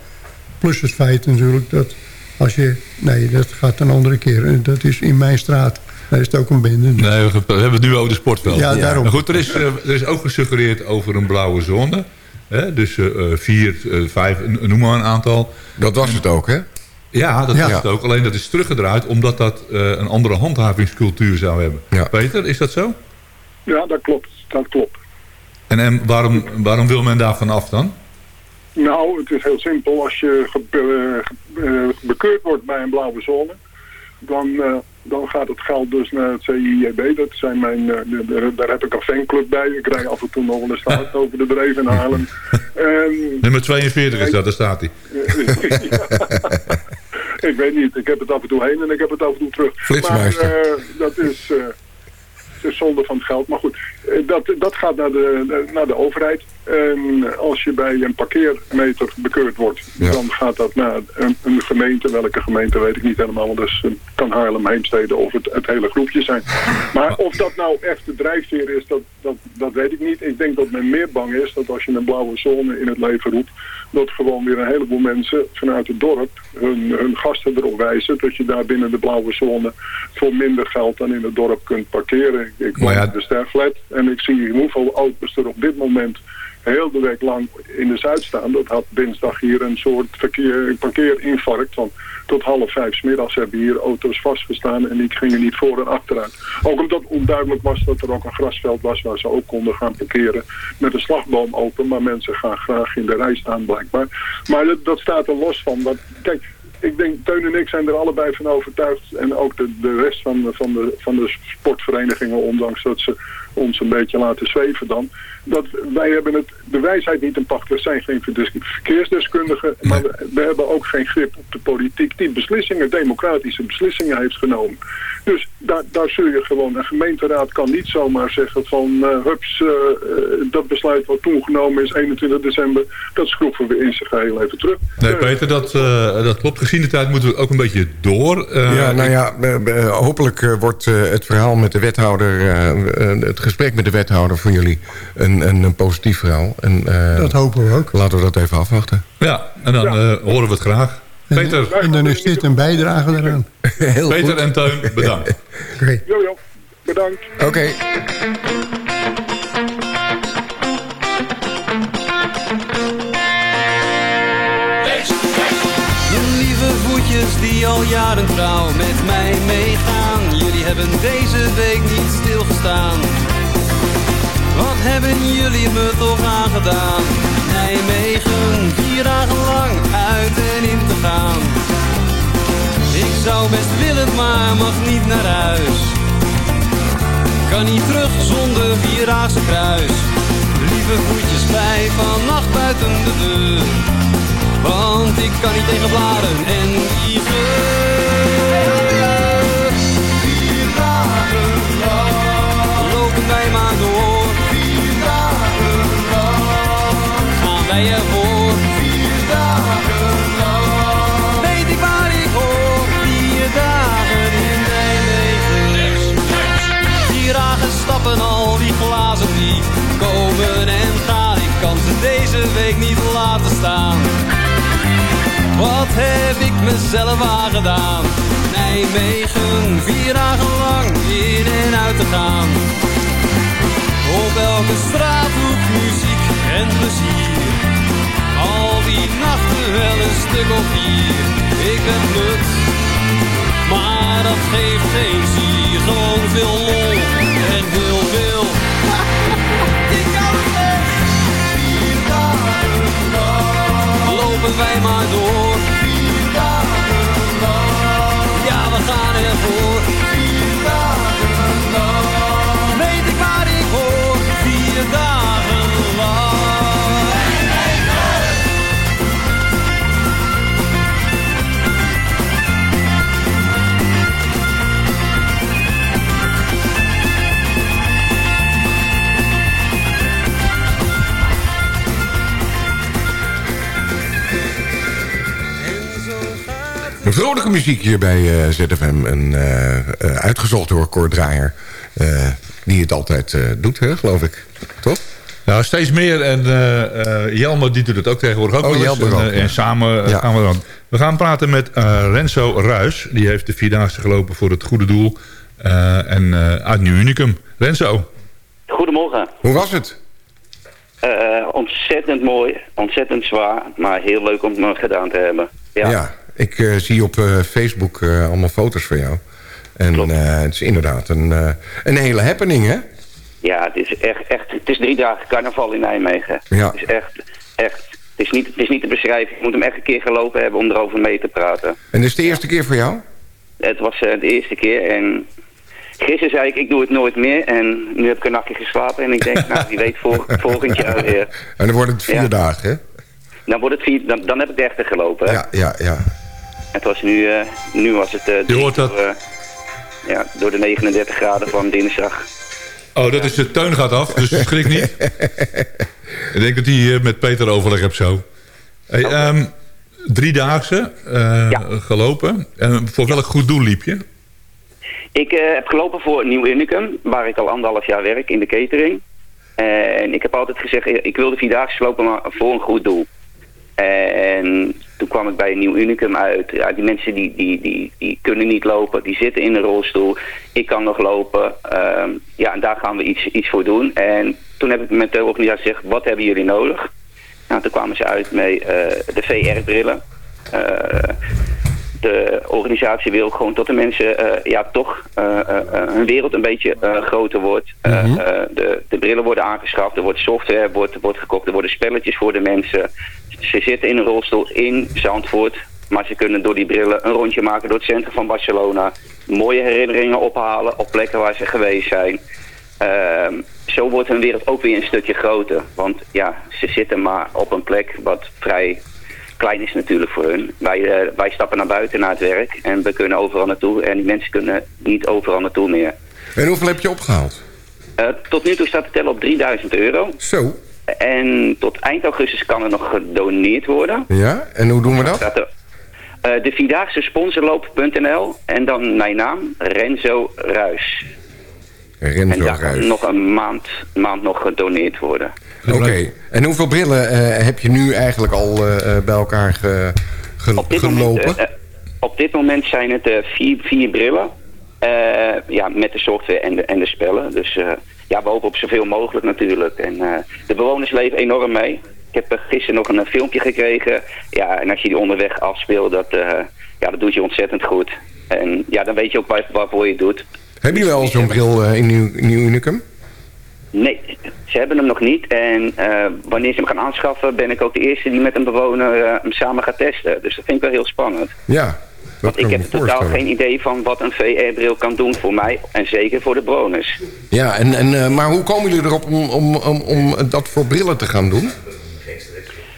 Plus het feit natuurlijk dat als je... Nee, dat gaat een andere keer. En Dat is in mijn straat. Daar is het ook een bende. Nee, we, hebben het nu over de sportveld. Ja, daarom. Maar goed, er is, eh, er is ook gesuggereerd over een blauwe zone. Hè? Dus eh, eh, vier, eh, vijf, noem maar een aantal. Dat was het ook, hè? Ja, dat Ja. is het ook. Alleen dat is teruggedraaid omdat dat eh, een andere handhavingscultuur zou hebben. Ja. Peter, is dat zo? ja, dat klopt. Dat klopt. En, en waarom, waarom wil men daarvan af dan? Nou, het is heel simpel. Als je ge- eh, ge- eh, bekeurd wordt bij een blauwe zone, dan, eh, dan gaat het geld dus naar het CIEB. Dat zijn mijn, eh, de- de- daar heb ik een fanclub bij. Ik rij af en toe nog wel eens te hard over de dreven in Haarlem. En, Nummer 42 is dat, daar staat hij. ik weet niet, ik heb het af en toe heen en ik heb het af en toe terug. Flitsmeister. Maar eh, dat is, eh, het is zonde van het geld. Maar goed, dat, dat gaat naar de, naar de overheid. En als je bij een parkeermeter bekeurd wordt, Ja. dan gaat dat naar een, een gemeente. Welke gemeente weet ik niet helemaal, want dus kan Haarlem, Heemstede of het, het hele groepje zijn. Maar of dat nou echt de drijfveer is, dat, dat, dat weet ik niet. Ik denk dat men meer bang is dat als je een blauwe zone in het leven roept, dat gewoon weer een heleboel mensen vanuit het dorp hun, hun gasten erop wijzen dat je daar binnen de blauwe zone voor minder geld dan in het dorp kunt parkeren. Ik, woon Maar ja- in de Sterflet en ik zie hoeveel auto's er op dit moment heel de week lang in de Zuid staan. Dat had dinsdag hier een soort verkeer, parkeerinfarct. Want tot half vijf 's middags hebben hier auto's vastgestaan en die gingen niet voor en achteruit. Ook omdat onduidelijk was dat er ook een grasveld was waar ze ook konden gaan parkeren met een slagboom open. Maar mensen gaan graag in de rij staan blijkbaar. Maar dat, dat staat er los van. Want, kijk, ik denk, Teun en ik zijn er allebei van overtuigd. En ook de, de rest van, van, de, van de sportverenigingen, ondanks dat ze ons een beetje laten zweven dan. Dat wij hebben het, de wijsheid niet in pacht. We zijn geen verdis- verkeersdeskundigen, maar we, we hebben ook geen grip op de politiek die beslissingen, democratische beslissingen heeft genomen. Dus daar, daar zul je gewoon, een gemeenteraad kan niet zomaar zeggen van eh, hups, eh, eh, dat besluit wat toen genomen is, 21 december, dat schroeven we in zijn geheel even terug. Nee, Peter, dat, eh, dat klopt. Gezien de tijd moeten we ook een beetje door. Eh, ja, nou ja, hopelijk eh, wordt eh, het verhaal met de wethouder... het gesprek met de wethouder van jullie een, een, een positief verhaal. En, eh, Dat hopen we ook. Laten we dat even afwachten. Ja, en dan eh, horen we het graag. Peter, En dan is dit een bijdrage eraan. Heel Peter goed. en Teun, bedankt. Oké. Jo, jo, bedankt. Oké. Voetjes die al jaren trouw met mij meegaan. Jullie hebben deze week niet stilgestaan. Wat hebben jullie me toch aangedaan? Nijmegen, vier dagen lang uit en in te gaan. Ik zou best willen, maar mag niet naar huis. Kan niet terug zonder Vierdaagse kruis. Lieve voetjes bij vannacht buiten de deur. Want ik kan niet tegen bladen en die wij ervoor. Vier dagen lang weet ik waar ik hoor. Vier dagen in Nijmegen. Vier dagen stappen al die glazen die komen en gaan. Ik kan ze deze week niet laten staan. Wat heb ik mezelf aangedaan? Nijmegen, vier dagen lang in en uit te gaan. Op elke straathoek muziek en plezier. Al die nachten wel een stuk of vier. Ik ben blut, maar dat geeft geen zier. Gewoon veel lol en heel veel. Ik kan het. Vier dagen lang lopen wij maar door. Vier dagen lang. Ja, we gaan ervoor. Vrolijke muziek hier bij eh, ZFM. En, eh, eh, uitgezocht door Cor Draaier. eh, die het altijd eh, doet, hè, geloof ik. Toch? Nou, steeds meer. En eh eh, Jelmer die doet het ook tegenwoordig ook Oh, wel eens. Jelmer En, en samen Ja. gaan we dan. We gaan praten met eh, Renzo Ruis. Die heeft de Vierdaagse gelopen voor het goede doel. eh, en eh, uit Nieuw Unicum. Renzo. Goedemorgen. Hoe was het? Eh, ontzettend mooi, ontzettend zwaar, maar heel leuk om het gedaan te hebben. Ja, Ja, ik eh, zie op eh, Facebook eh, allemaal foto's van jou. En het is inderdaad een, een hele happening, hè? ja het is echt, echt, het is drie dagen carnaval in Nijmegen. Ja. Het is echt, echt, het is, niet, het is niet te beschrijven. Je moet hem echt een keer gelopen hebben om erover mee te praten. En dit is de eerste keer voor jou? Het was de eerste keer en gisteren zei ik, ik doe het nooit meer. En nu heb ik een nachtje geslapen en ik denk, nou wie weet vol, volgend jaar weer. En dan wordt het vier Ja. dagen, hè? Dan, wordt het vier, dan, dan heb ik de echte gelopen. hè. Ja, ja, ja. Het was nu, eh, nu was het... eh, Je hoort dat. door, eh, ja, door de 39 graden van dinsdag. Oh, dat is de teun gaat af, dus schrik niet. ik denk dat hij eh, met Peter overleg hebt zo. Hey, ehm, driedaagse eh, gelopen. En voor welk goed doel liep je? Ik eh, heb gelopen voor Nieuw Unicum, waar ik al anderhalf jaar werk in de catering. En ik heb altijd gezegd, ik wil de Vierdaagse lopen, maar voor een goed doel. En toen kwam ik bij Nieuw Unicum uit. Ja, die mensen die, die, die, die kunnen niet lopen, die zitten in een rolstoel. Ik kan nog lopen. Ehm, ja, en daar gaan we iets, iets voor doen. En toen heb ik met de organisatie gezegd, wat hebben jullie nodig? Nou, toen kwamen ze uit met eh, de VR-brillen. de organisatie wil gewoon tot de mensen eh, ja, toch eh, eh, eh, hun wereld een beetje eh, groter wordt. Eh, Mhm. eh, de, de brillen worden aangeschaft, er wordt software wordt, wordt gekocht, er worden spelletjes voor de mensen. Ze zitten in een rolstoel in Zandvoort, maar ze kunnen door die brillen een rondje maken door het centrum van Barcelona. Mooie herinneringen ophalen op plekken waar ze geweest zijn. Ehm, zo wordt hun wereld ook weer een stukje groter. Want ja, ze zitten maar op een plek wat vrij klein is natuurlijk voor hun. Wij, eh, wij stappen naar buiten naar het werk en we kunnen overal naartoe. En die mensen kunnen niet overal naartoe meer. En hoeveel heb je opgehaald? Eh, tot nu toe staat de tel op 3000 euro. Zo. En tot eind augustus kan er nog gedoneerd worden. Ja, en hoe doen we dat? Er, eh, de Vierdaagse sponsorloop.nl en dan mijn naam, Renzo Ruis. Renzo en daar Ruijs. kan nog een maand, maand nog gedoneerd worden. Oké. En hoeveel brillen eh, heb je nu eigenlijk al eh, bij elkaar ge- gelopen? Moment, op dit moment zijn het vier, vier brillen. Eh, ja, met de software en de, en de spellen. Dus eh, ja, we hopen op zoveel mogelijk natuurlijk. En eh, de bewoners leven enorm mee. Ik heb eh, gisteren nog een eh, filmpje gekregen. Ja, en als je die onderweg afspeelt, dat, ja, dat doet je ontzettend goed. En ja, dan weet je ook waar, waarvoor je het doet. Hebben jullie al zo'n bril in Nieuw, Nieuw Unicum? Nee, ze hebben hem nog niet. En wanneer ze hem gaan aanschaffen, ben ik ook de eerste die met een bewoner hem samen gaat testen. Dus dat vind ik wel heel spannend. Ja. Want ik heb totaal geen idee van wat een VR-bril kan doen voor mij. En zeker voor de bewoners. Ja, en, en, eh, maar hoe komen jullie erop om, om, om, om dat voor brillen te gaan doen?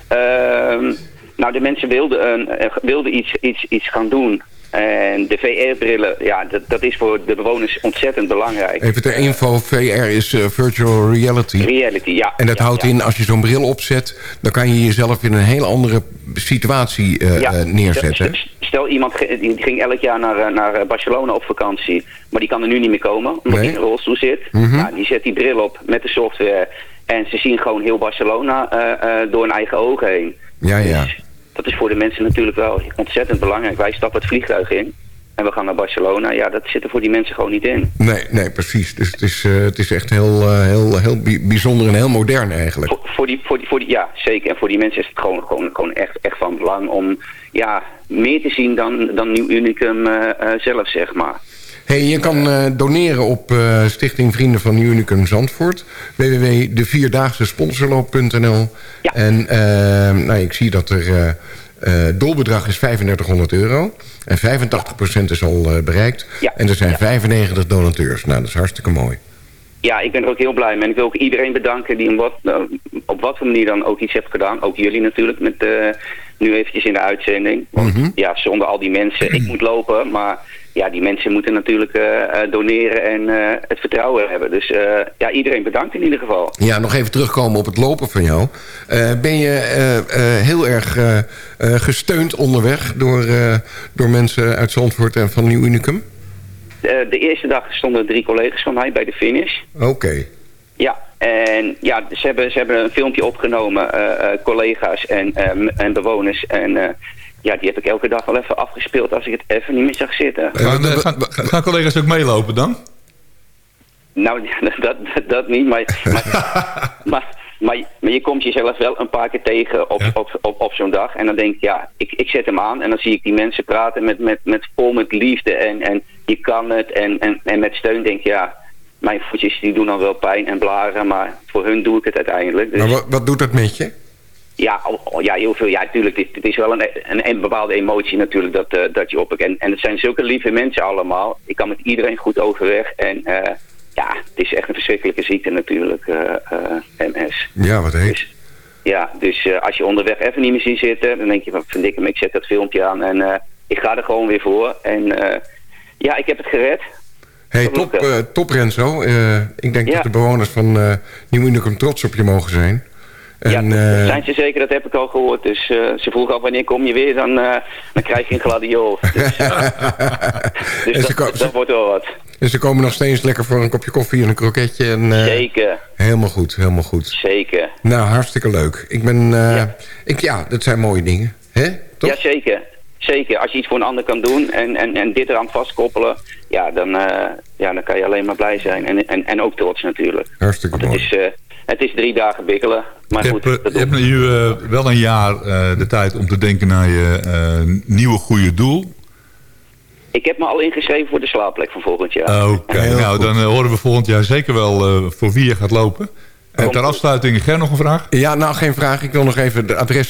Ehm, nou, de mensen wilden, een, eh, wilden iets, iets, iets gaan doen. En de VR-brillen, ja, dat, dat is voor de bewoners ontzettend belangrijk. Even ter info, VR is eh, virtual reality. Reality, ja. En dat houdt in, als je zo'n bril opzet... dan kan je jezelf in een heel andere situatie eh, Ja, neerzetten. Stel, iemand die ging elk jaar naar, eh, naar eh, Barcelona op vakantie, maar die kan er nu niet meer komen omdat Nee. hij in een rolstoel zit. Nou, die zet die bril op met de software en ze zien gewoon heel Barcelona eh, door hun eigen ogen heen. Ja, ja. Dat is voor de mensen natuurlijk wel ontzettend belangrijk. Wij stappen het vliegtuig in en we gaan naar Barcelona. Ja, dat zit er voor die mensen gewoon niet in. Nee, nee, precies. Dus het is, eh, het is echt heel, eh, heel, heel bi- bijzonder en heel modern eigenlijk. Voor die, voor die, voor die, ja, zeker. En voor die mensen is het gewoon, gewoon, gewoon echt, echt van belang om ja, meer te zien dan, dan Nieuw Unicum eh, zelf, zeg maar. Hey, je kan doneren op Stichting Vrienden van Unicum Zandvoort. www.devierdaagse-sponsorloop.nl En eh, nou, ik zie dat er... eh, doelbedrag is 3500 euro. En 85% is al eh, bereikt. En er zijn 95 donateurs. Nou, dat is hartstikke mooi. Ja, ik ben er ook heel blij mee. En ik wil ook iedereen bedanken die op wat, eh, op wat voor manier dan ook iets heeft gedaan. Ook jullie natuurlijk, met nu eventjes in de uitzending. Want Mhm. ja, zonder al die mensen, ik moet lopen, maar ja, die mensen moeten natuurlijk eh, eh, doneren en eh, het vertrouwen hebben. Dus ja, iedereen bedankt in ieder geval. Ja, nog even terugkomen op het lopen van jou. Ben je heel erg gesteund onderweg door, door mensen uit Zandvoort en van Nieuw Unicum? De, de eerste dag stonden drie collega's van mij bij de finish. Oké. Ja, en ja, ze hebben, ze hebben een filmpje opgenomen, collega's en, en bewoners. En ja, die heb ik elke dag wel even afgespeeld als ik het even niet meer zag zitten. Gaan, eh, gaan, gaan collega's ook meelopen dan? Nou, dat, dat, niet, maar, maar, maar, maar, je- maar je komt jezelf wel een paar keer tegen op, op, op, op zo'n dag. En dan denk ik, ja, ik, ik zet hem aan en dan zie ik die mensen praten met, met, met vol met liefde en, en je kan het. En, en, en met steun denk ik, ja, mijn voetjes die doen dan wel pijn en blaren, maar voor hun doe ik het uiteindelijk. Dus, Maar wat, wat doet dat met je? Ja, oh, ja, heel veel. Ja, natuurlijk. Het, het is wel een, een, een bepaalde emotie natuurlijk dat, eh, dat je op. En, en het zijn zulke lieve mensen allemaal. Ik kan met iedereen goed overweg. En eh, ja, het is echt een verschrikkelijke ziekte natuurlijk, eh, MS. Ja, wat heet. Ja, dus als je onderweg even niet meer ziet zitten, dan denk je van, vind ik hem, ik zet dat filmpje aan en ik ga er gewoon weer voor. En ja, ik heb het gered. Hey, top, top Renzo. Ik denk dat de bewoners van eh Nieuw Unicum trots op je mogen zijn. En, Dat eh, zijn ze zeker, dat heb ik al gehoord. Dus eh, ze vroegen al wanneer kom je weer, dan, eh, dan krijg je een gladiool. Dus, dus dat, wordt wel wat. en ze komen nog steeds lekker voor een kopje koffie en een kroketje. En, Zeker, Helemaal goed, helemaal goed. zeker. Nou, hartstikke leuk. Ik ben... eh, Ik, ja, dat zijn mooie dingen. Hè? Toch? Ja, zeker. Zeker. Als je iets voor een ander kan doen en, en, en dit eraan vastkoppelen, ja, dan, ja, dan kan je alleen maar blij zijn. En, en, en ook trots natuurlijk. Hartstikke het is, het is drie dagen bikkelen. Maar Je goed, hebt, eh, dat je hebt nu eh, wel een jaar eh, de tijd om te denken naar je eh, nieuwe goede doel. ik heb me al ingeschreven voor de slaapplek van volgend jaar. Oké, nou dan horen we volgend jaar zeker wel eh, voor wie je gaat lopen. En ter afsluiting, Ger nog een vraag? Ja, nou geen vraag. Ik wil nog even de adres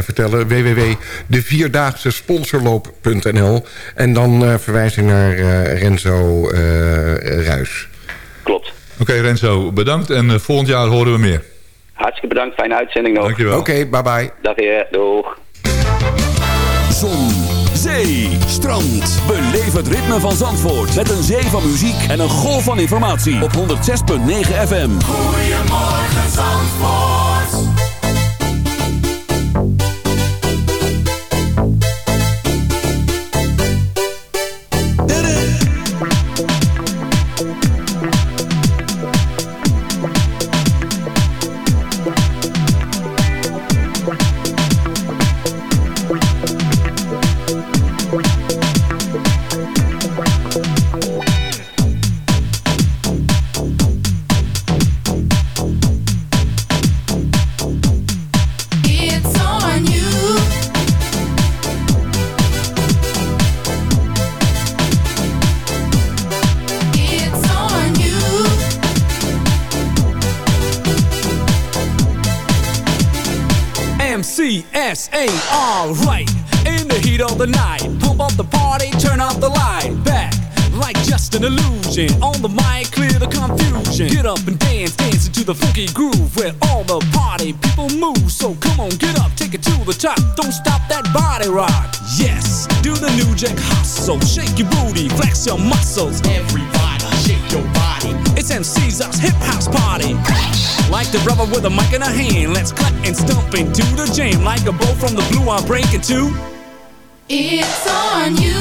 vertellen. www.devierdaagse-sponsorloop.nl En dan eh verwijzing naar eh, Renzo eh Ruis. Klopt. Oké Renzo, bedankt en eh, volgend jaar horen we meer. Hartstikke bedankt, fijne uitzending nog. Dankjewel. Oké, bye bye. Dag heer, doeg. Zon, zee, strand. Beleef het ritme van Zandvoort. Met een zee van muziek en een golf van informatie. Op 106.9 FM. Goedemorgen Zandvoort. Everybody, shake your body. It's MC's us hip house party. Like the brother with a mic in a hand, let's cut and stomp into the jam. Like a bow from the blue, I'm breaking two. It's on you.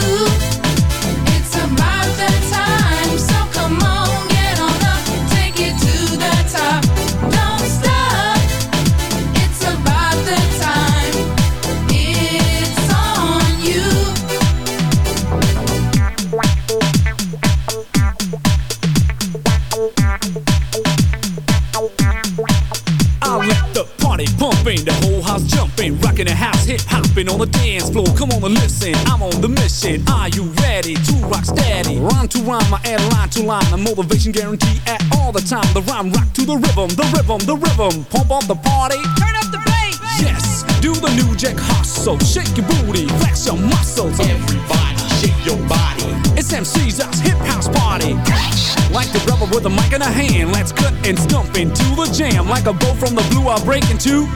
Rock steady? Rhyme to rhyme, I add line to line, a motivation guarantee at all the time. The rhyme rock to the rhythm, the rhythm, the rhythm. Pump up the party, turn up the bass. Yes, do the new jack hustle, shake your booty, flex your muscles. Everybody, shake your body. It's MC's us hip house party. Like the brother with a mic in a hand, let's cut and stomp into the jam. Like a bow from the blue, I'll break into.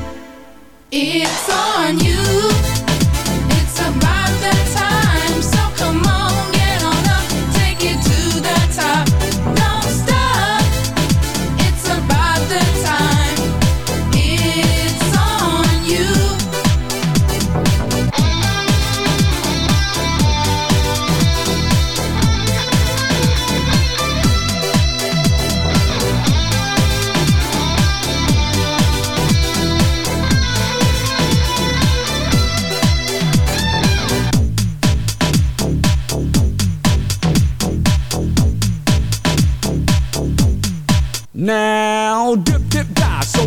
It's on you.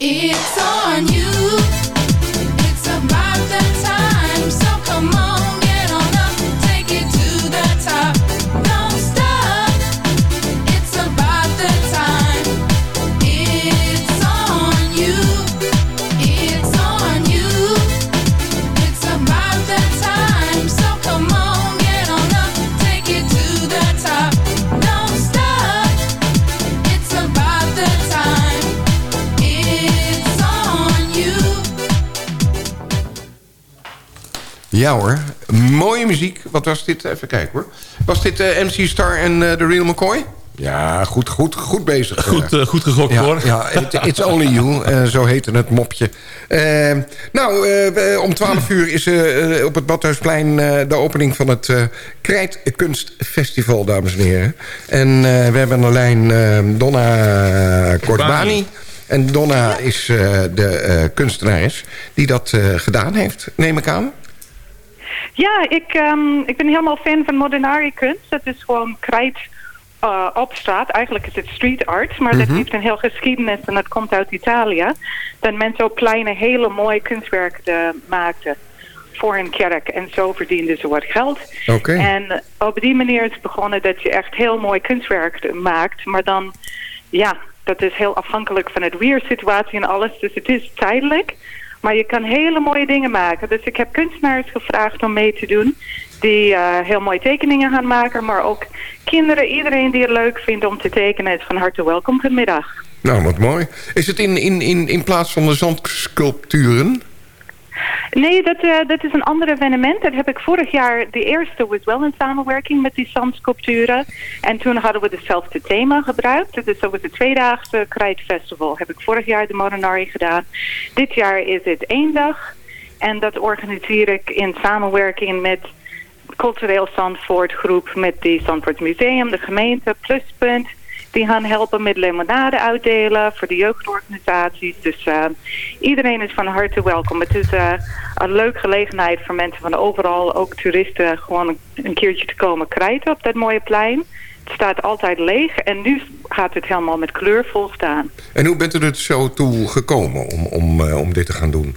It's on you. Ja hoor, mooie muziek. Wat was dit? Even kijken hoor. Was dit eh, MC Star en eh, The Real McCoy? Ja, goed, goed, goed bezig. Goed, eh, goed gegokt, ja, hoor. Ja, it- It's Only You, eh, zo heette het mopje. Eh, nou, eh, om 12 uur is eh, eh, op het Badhuisplein eh, de opening van het eh Krijtkunstfestival, dames en heren. En eh, we hebben aan de lijn eh, Donna Corbani. En Donna is eh, de eh, kunstenares die dat eh, gedaan heeft, neem ik aan. Ja, ik, ehm, ik ben helemaal fan van modernari kunst. Dat is gewoon krijt eh, op straat. Eigenlijk is het street art, maar dat Mhm. heeft een heel geschiedenis en dat komt uit Italië. Dat mensen op kleine, hele mooie kunstwerken eh, maakten voor een kerk. En zo verdienden ze wat geld. Oké. En op die manier is het begonnen dat je echt heel mooi kunstwerk maakt. Maar dan, ja, dat is heel afhankelijk van het weersituatie en alles. Dus het is tijdelijk. Maar je kan hele mooie dingen maken. Dus ik heb kunstenaars gevraagd om mee te doen. Die eh, heel mooie tekeningen gaan maken. Maar ook kinderen, iedereen die het leuk vindt om te tekenen... is van harte welkom vanmiddag. Nou, wat mooi. Is het in, in, in, in plaats van de zandsculpturen? Nee, dat, eh, dat is een ander evenement. Dat heb ik vorig jaar, de eerste was wel in samenwerking met die zandsculpturen. En toen hadden we hetzelfde thema gebruikt. Dus dat was het tweedaagse krijtfestival. Heb ik vorig jaar de Morinari gedaan. Dit jaar is het één dag. En dat organiseer ik in samenwerking met Cultureel Zandvoort groep, met die Zandvoort Museum, de gemeente, Pluspunt, Die gaan helpen met limonade uitdelen voor de jeugdorganisaties. Dus uh, iedereen is van harte welkom. Het is uh, een leuke gelegenheid voor mensen van overal, ook toeristen, gewoon een keertje te komen krijten op dat mooie plein. Het staat altijd leeg en nu gaat het helemaal met kleur vol staan. En hoe bent u er zo toe gekomen om, om, uh, om dit te gaan doen?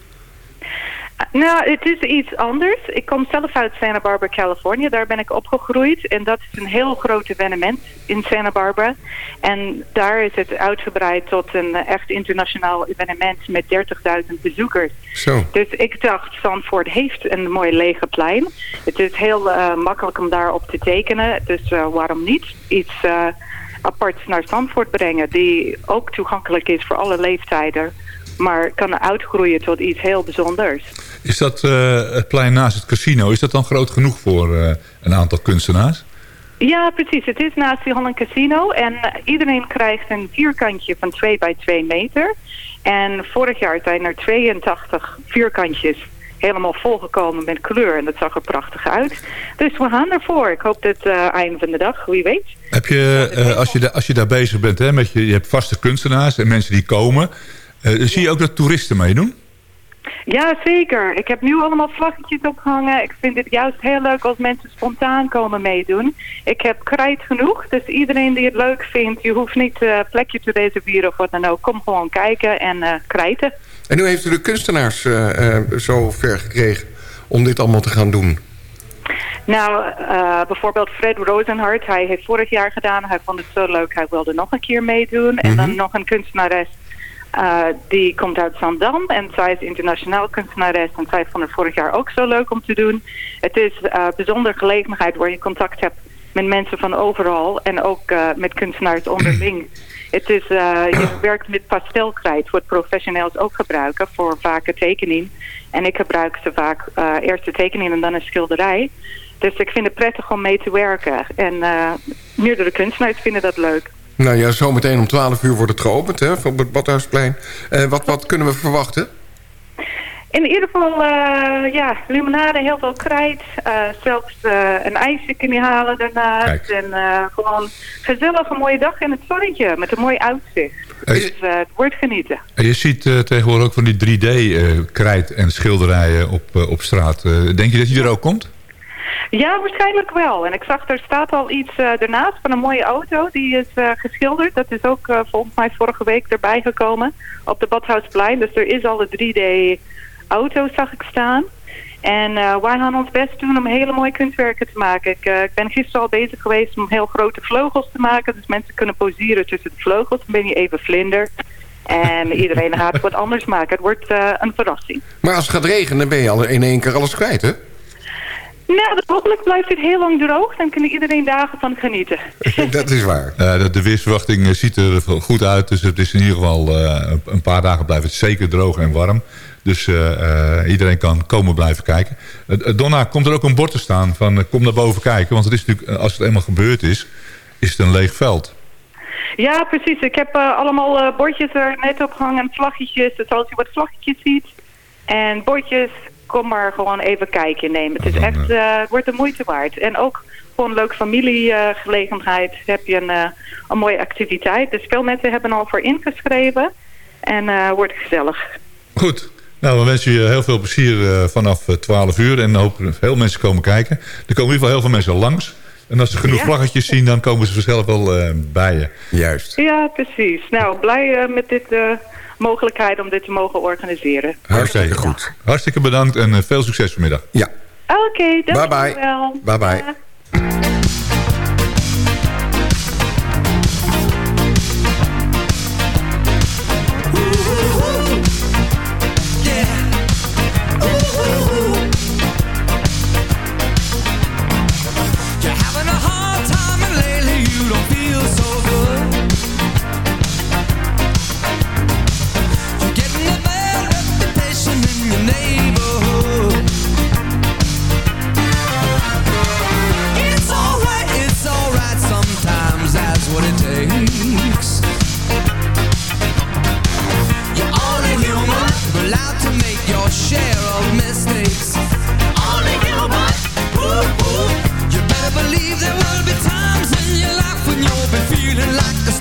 Nou, het is iets anders. Ik kom zelf uit Santa Barbara, Californië. Daar ben ik opgegroeid. En dat is een heel groot evenement in Santa Barbara. En daar is het uitgebreid tot een echt internationaal evenement met 30.000 bezoekers. Zo. Dus ik dacht, Zandvoort heeft een mooi lege plein. Het is heel uh, makkelijk om daarop te tekenen. Dus uh, waarom niet iets uh, aparts naar Zandvoort brengen... die ook toegankelijk is voor alle leeftijden maar kan uitgroeien tot iets heel bijzonders. Is dat uh, het plein naast het casino, is dat dan groot genoeg voor uh, een aantal kunstenaars? Ja, precies. Het is naast die Holland Casino. En uh, iedereen krijgt een vierkantje van 2 bij 2 meter. En vorig jaar zijn er 82 vierkantjes helemaal volgekomen met kleur. En dat zag er prachtig uit. Dus we gaan ervoor. Ik hoop dat uh, eind van de dag, wie weet. Heb je, uh, als, je als je daar bezig bent, hè, met je, je hebt vaste kunstenaars en mensen die komen... Uh, zie je ook dat toeristen meedoen? Ja, zeker. Ik heb nu allemaal vlaggetjes opgehangen. Ik vind het juist heel leuk als mensen spontaan komen meedoen. Ik heb krijt genoeg, dus iedereen die het leuk vindt... je hoeft niet een uh, plekje te reserveren of wat dan ook. Kom gewoon kijken en uh, krijten. En hoe heeft u de kunstenaars uh, zo ver gekregen om dit allemaal te gaan doen? Nou, uh, bijvoorbeeld Fred Rosenhart, hij heeft vorig jaar gedaan. Hij vond het zo leuk, hij wilde nog een keer meedoen. Mm -hmm. En dan nog een kunstenares uh, die komt uit Zandam en zij is internationaal kunstenares en zij vond het vorig jaar ook zo leuk om te doen. Het is een uh, bijzondere gelegenheid waar je contact hebt met mensen van overal en ook uh, met kunstenaars onderling. Het is, je werkt met pastelkrijt, wat professionals ook gebruiken voor vaker tekening. En ik gebruik ze vaak eerst de tekening en dan een schilderij. Dus ik vind het prettig om mee te werken. En meerdere kunstenaars vinden dat leuk. Nou ja, zometeen om 12 uur wordt het geopend hè, op het Badhuisplein. Uh, wat, wat kunnen we verwachten? In ieder geval, uh, ja, limonade, heel veel krijt. Uh, zelfs een ijsje kun je halen daarnaast. En gewoon gezellig een mooie dag in het zonnetje met een mooi uitzicht. Dus het wordt genieten. En je ziet tegenwoordig ook van die 3D-krijt en schilderijen op, op straat. denk je dat die er ook komt? Ja, waarschijnlijk wel. En ik zag, er staat al iets uh, ernaast van een mooie auto. Die is uh, geschilderd. Dat is ook uh, volgens mij vorige week erbij gekomen op de Badhuisplein. Dus er is al een 3D-auto, zag ik staan. En wij gaan ons best doen om hele mooie kunstwerken te maken. Ik, ik, ben gisteren al bezig geweest om heel grote vleugels te maken. Dus mensen kunnen poseren tussen de vleugels. Dan ben je even vlinder. En iedereen gaat wat anders maken. Het wordt een verrassing. Maar als het gaat regenen, ben je al in één keer alles kwijt, hè? Nou, hopelijk blijft het heel lang droog. Dan kan iedereen dagen van genieten. dat is waar. Uh, de, de weersverwachting ziet er goed uit. Dus het is in ieder geval uh, een paar dagen blijft het zeker droog en warm. Dus uh, iedereen kan komen blijven kijken. Donna, komt er ook een bord te staan van kom naar boven kijken? Want het is natuurlijk, als het eenmaal gebeurd is, is het een leeg veld. Ja, precies. Ik heb allemaal bordjes er net op hangen, vlaggetjes. Dus als je wat vlaggetjes ziet en bordjes kom maar gewoon even kijken nemen. Het is echt, uh, wordt de moeite waard. En ook gewoon een leuke familiegelegenheid. Uh, heb je een, uh, een mooie activiteit. Dus veel mensen hebben al voor ingeschreven. En wordt gezellig. Goed. Nou, we wensen je heel veel plezier vanaf 12 uur. En hopen veel mensen komen kijken. Er komen in ieder geval heel veel mensen langs. En als ze genoeg ja. vlaggetjes zien, dan komen ze vanzelf wel bij je. Juist. Ja, precies. Nou, blij met dit mogelijkheid om dit te mogen organiseren. Hartstikke goed. Hartstikke bedankt en uh, veel succes vanmiddag. Ja. Oké, okay, bye bye. wel. Bye bye. Like a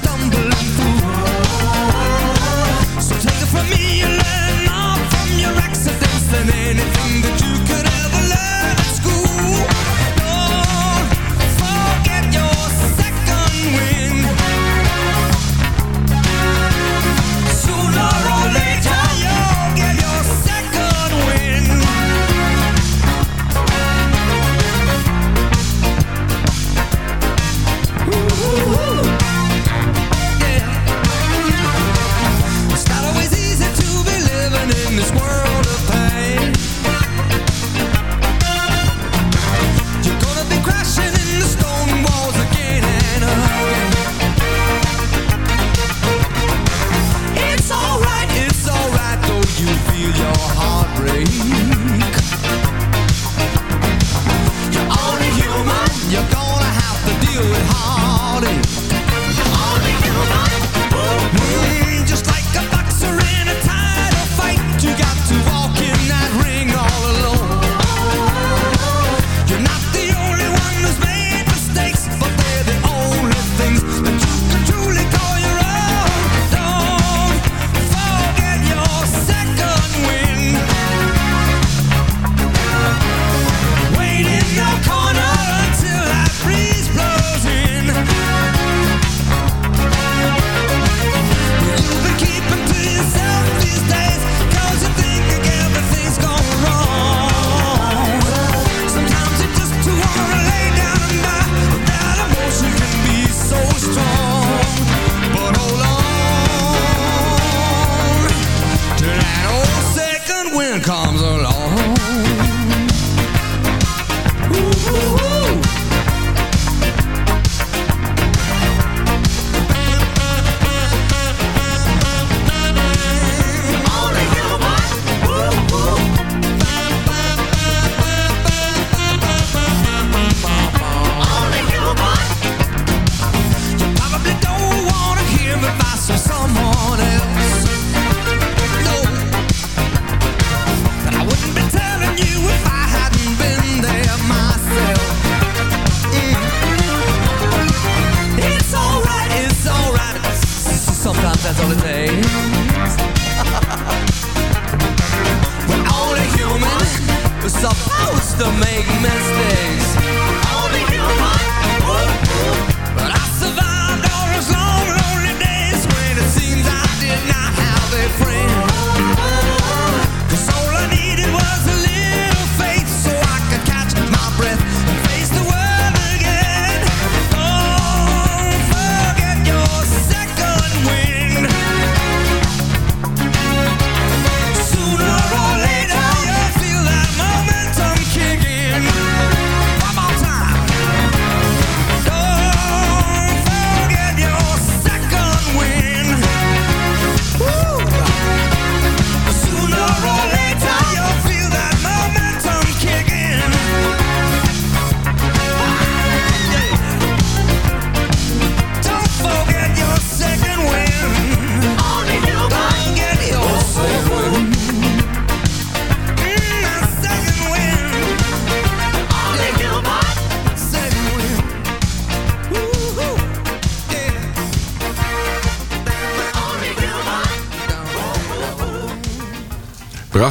that's all. We're only human. We're supposed to make mistakes.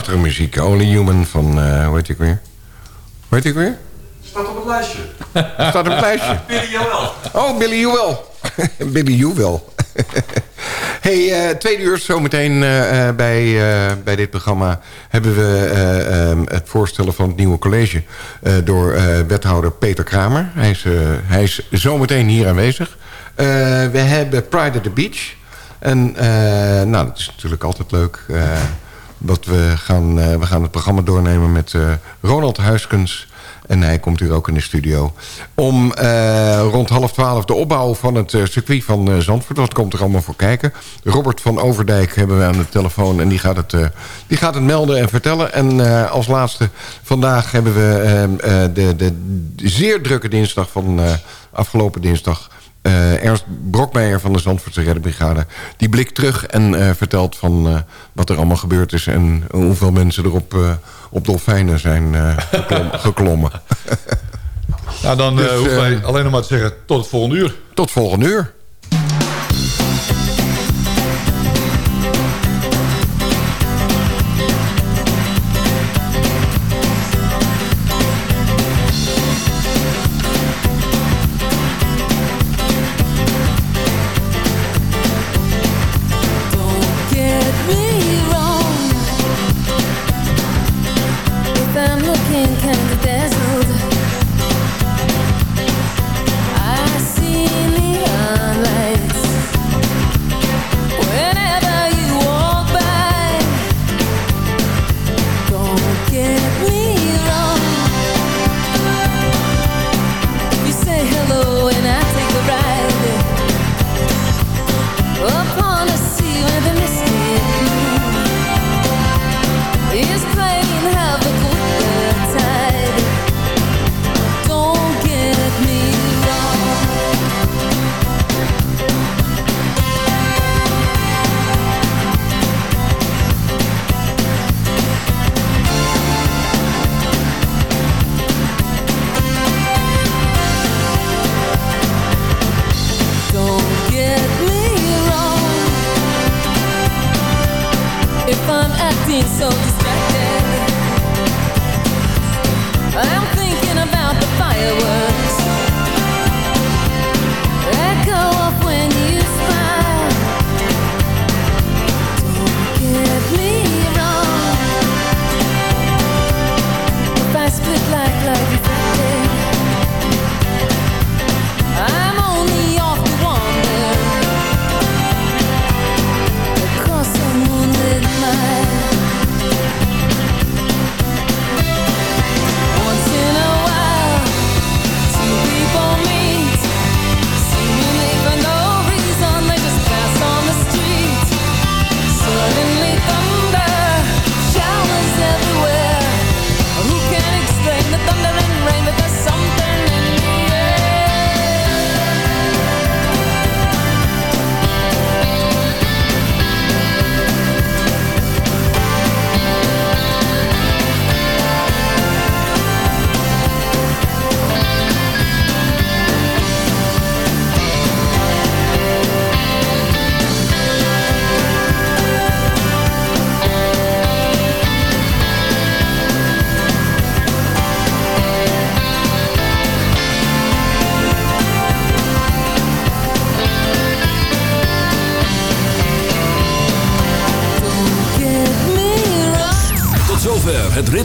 Prachtige muziek. Only Human van, eh hoe heet ik weer? Hoe heet ik weer? Staat op het lijstje. Staat op het lijstje. Billy Joel. Oh, Billy Joel. Billy Joel. hey, tweede uur zometeen eh, bij, bij dit programma... hebben we eh, ehm, het voorstellen van het nieuwe college... door wethouder Peter Kramer. Hij is, hij is zometeen hier aanwezig. We hebben Pride at the Beach. En nou, dat is natuurlijk altijd leuk... wat we, gaan, eh, we gaan het programma doornemen met eh, Ronald Huiskens... En hij komt hier ook in de studio. Om eh, rond half twaalf de opbouw van het circuit van Zandvoort. Wat komt er allemaal voor kijken? Robert van Overdijk hebben we aan de telefoon. En die gaat het, die gaat het melden en vertellen. En als laatste vandaag hebben we de, de, zeer drukke dinsdag van afgelopen dinsdag. Eh, Ernst Brokmeijer van de Zandvoortse Reddenbrigade. Die blikt terug en eh, vertelt van eh, wat er allemaal gebeurd is... en hoeveel mensen er op, op dolfijnen zijn eh, geklom- geklommen. Nou, dan Dus, hoeven wij alleen nog maar te zeggen tot het volgende uur. Tot volgende uur.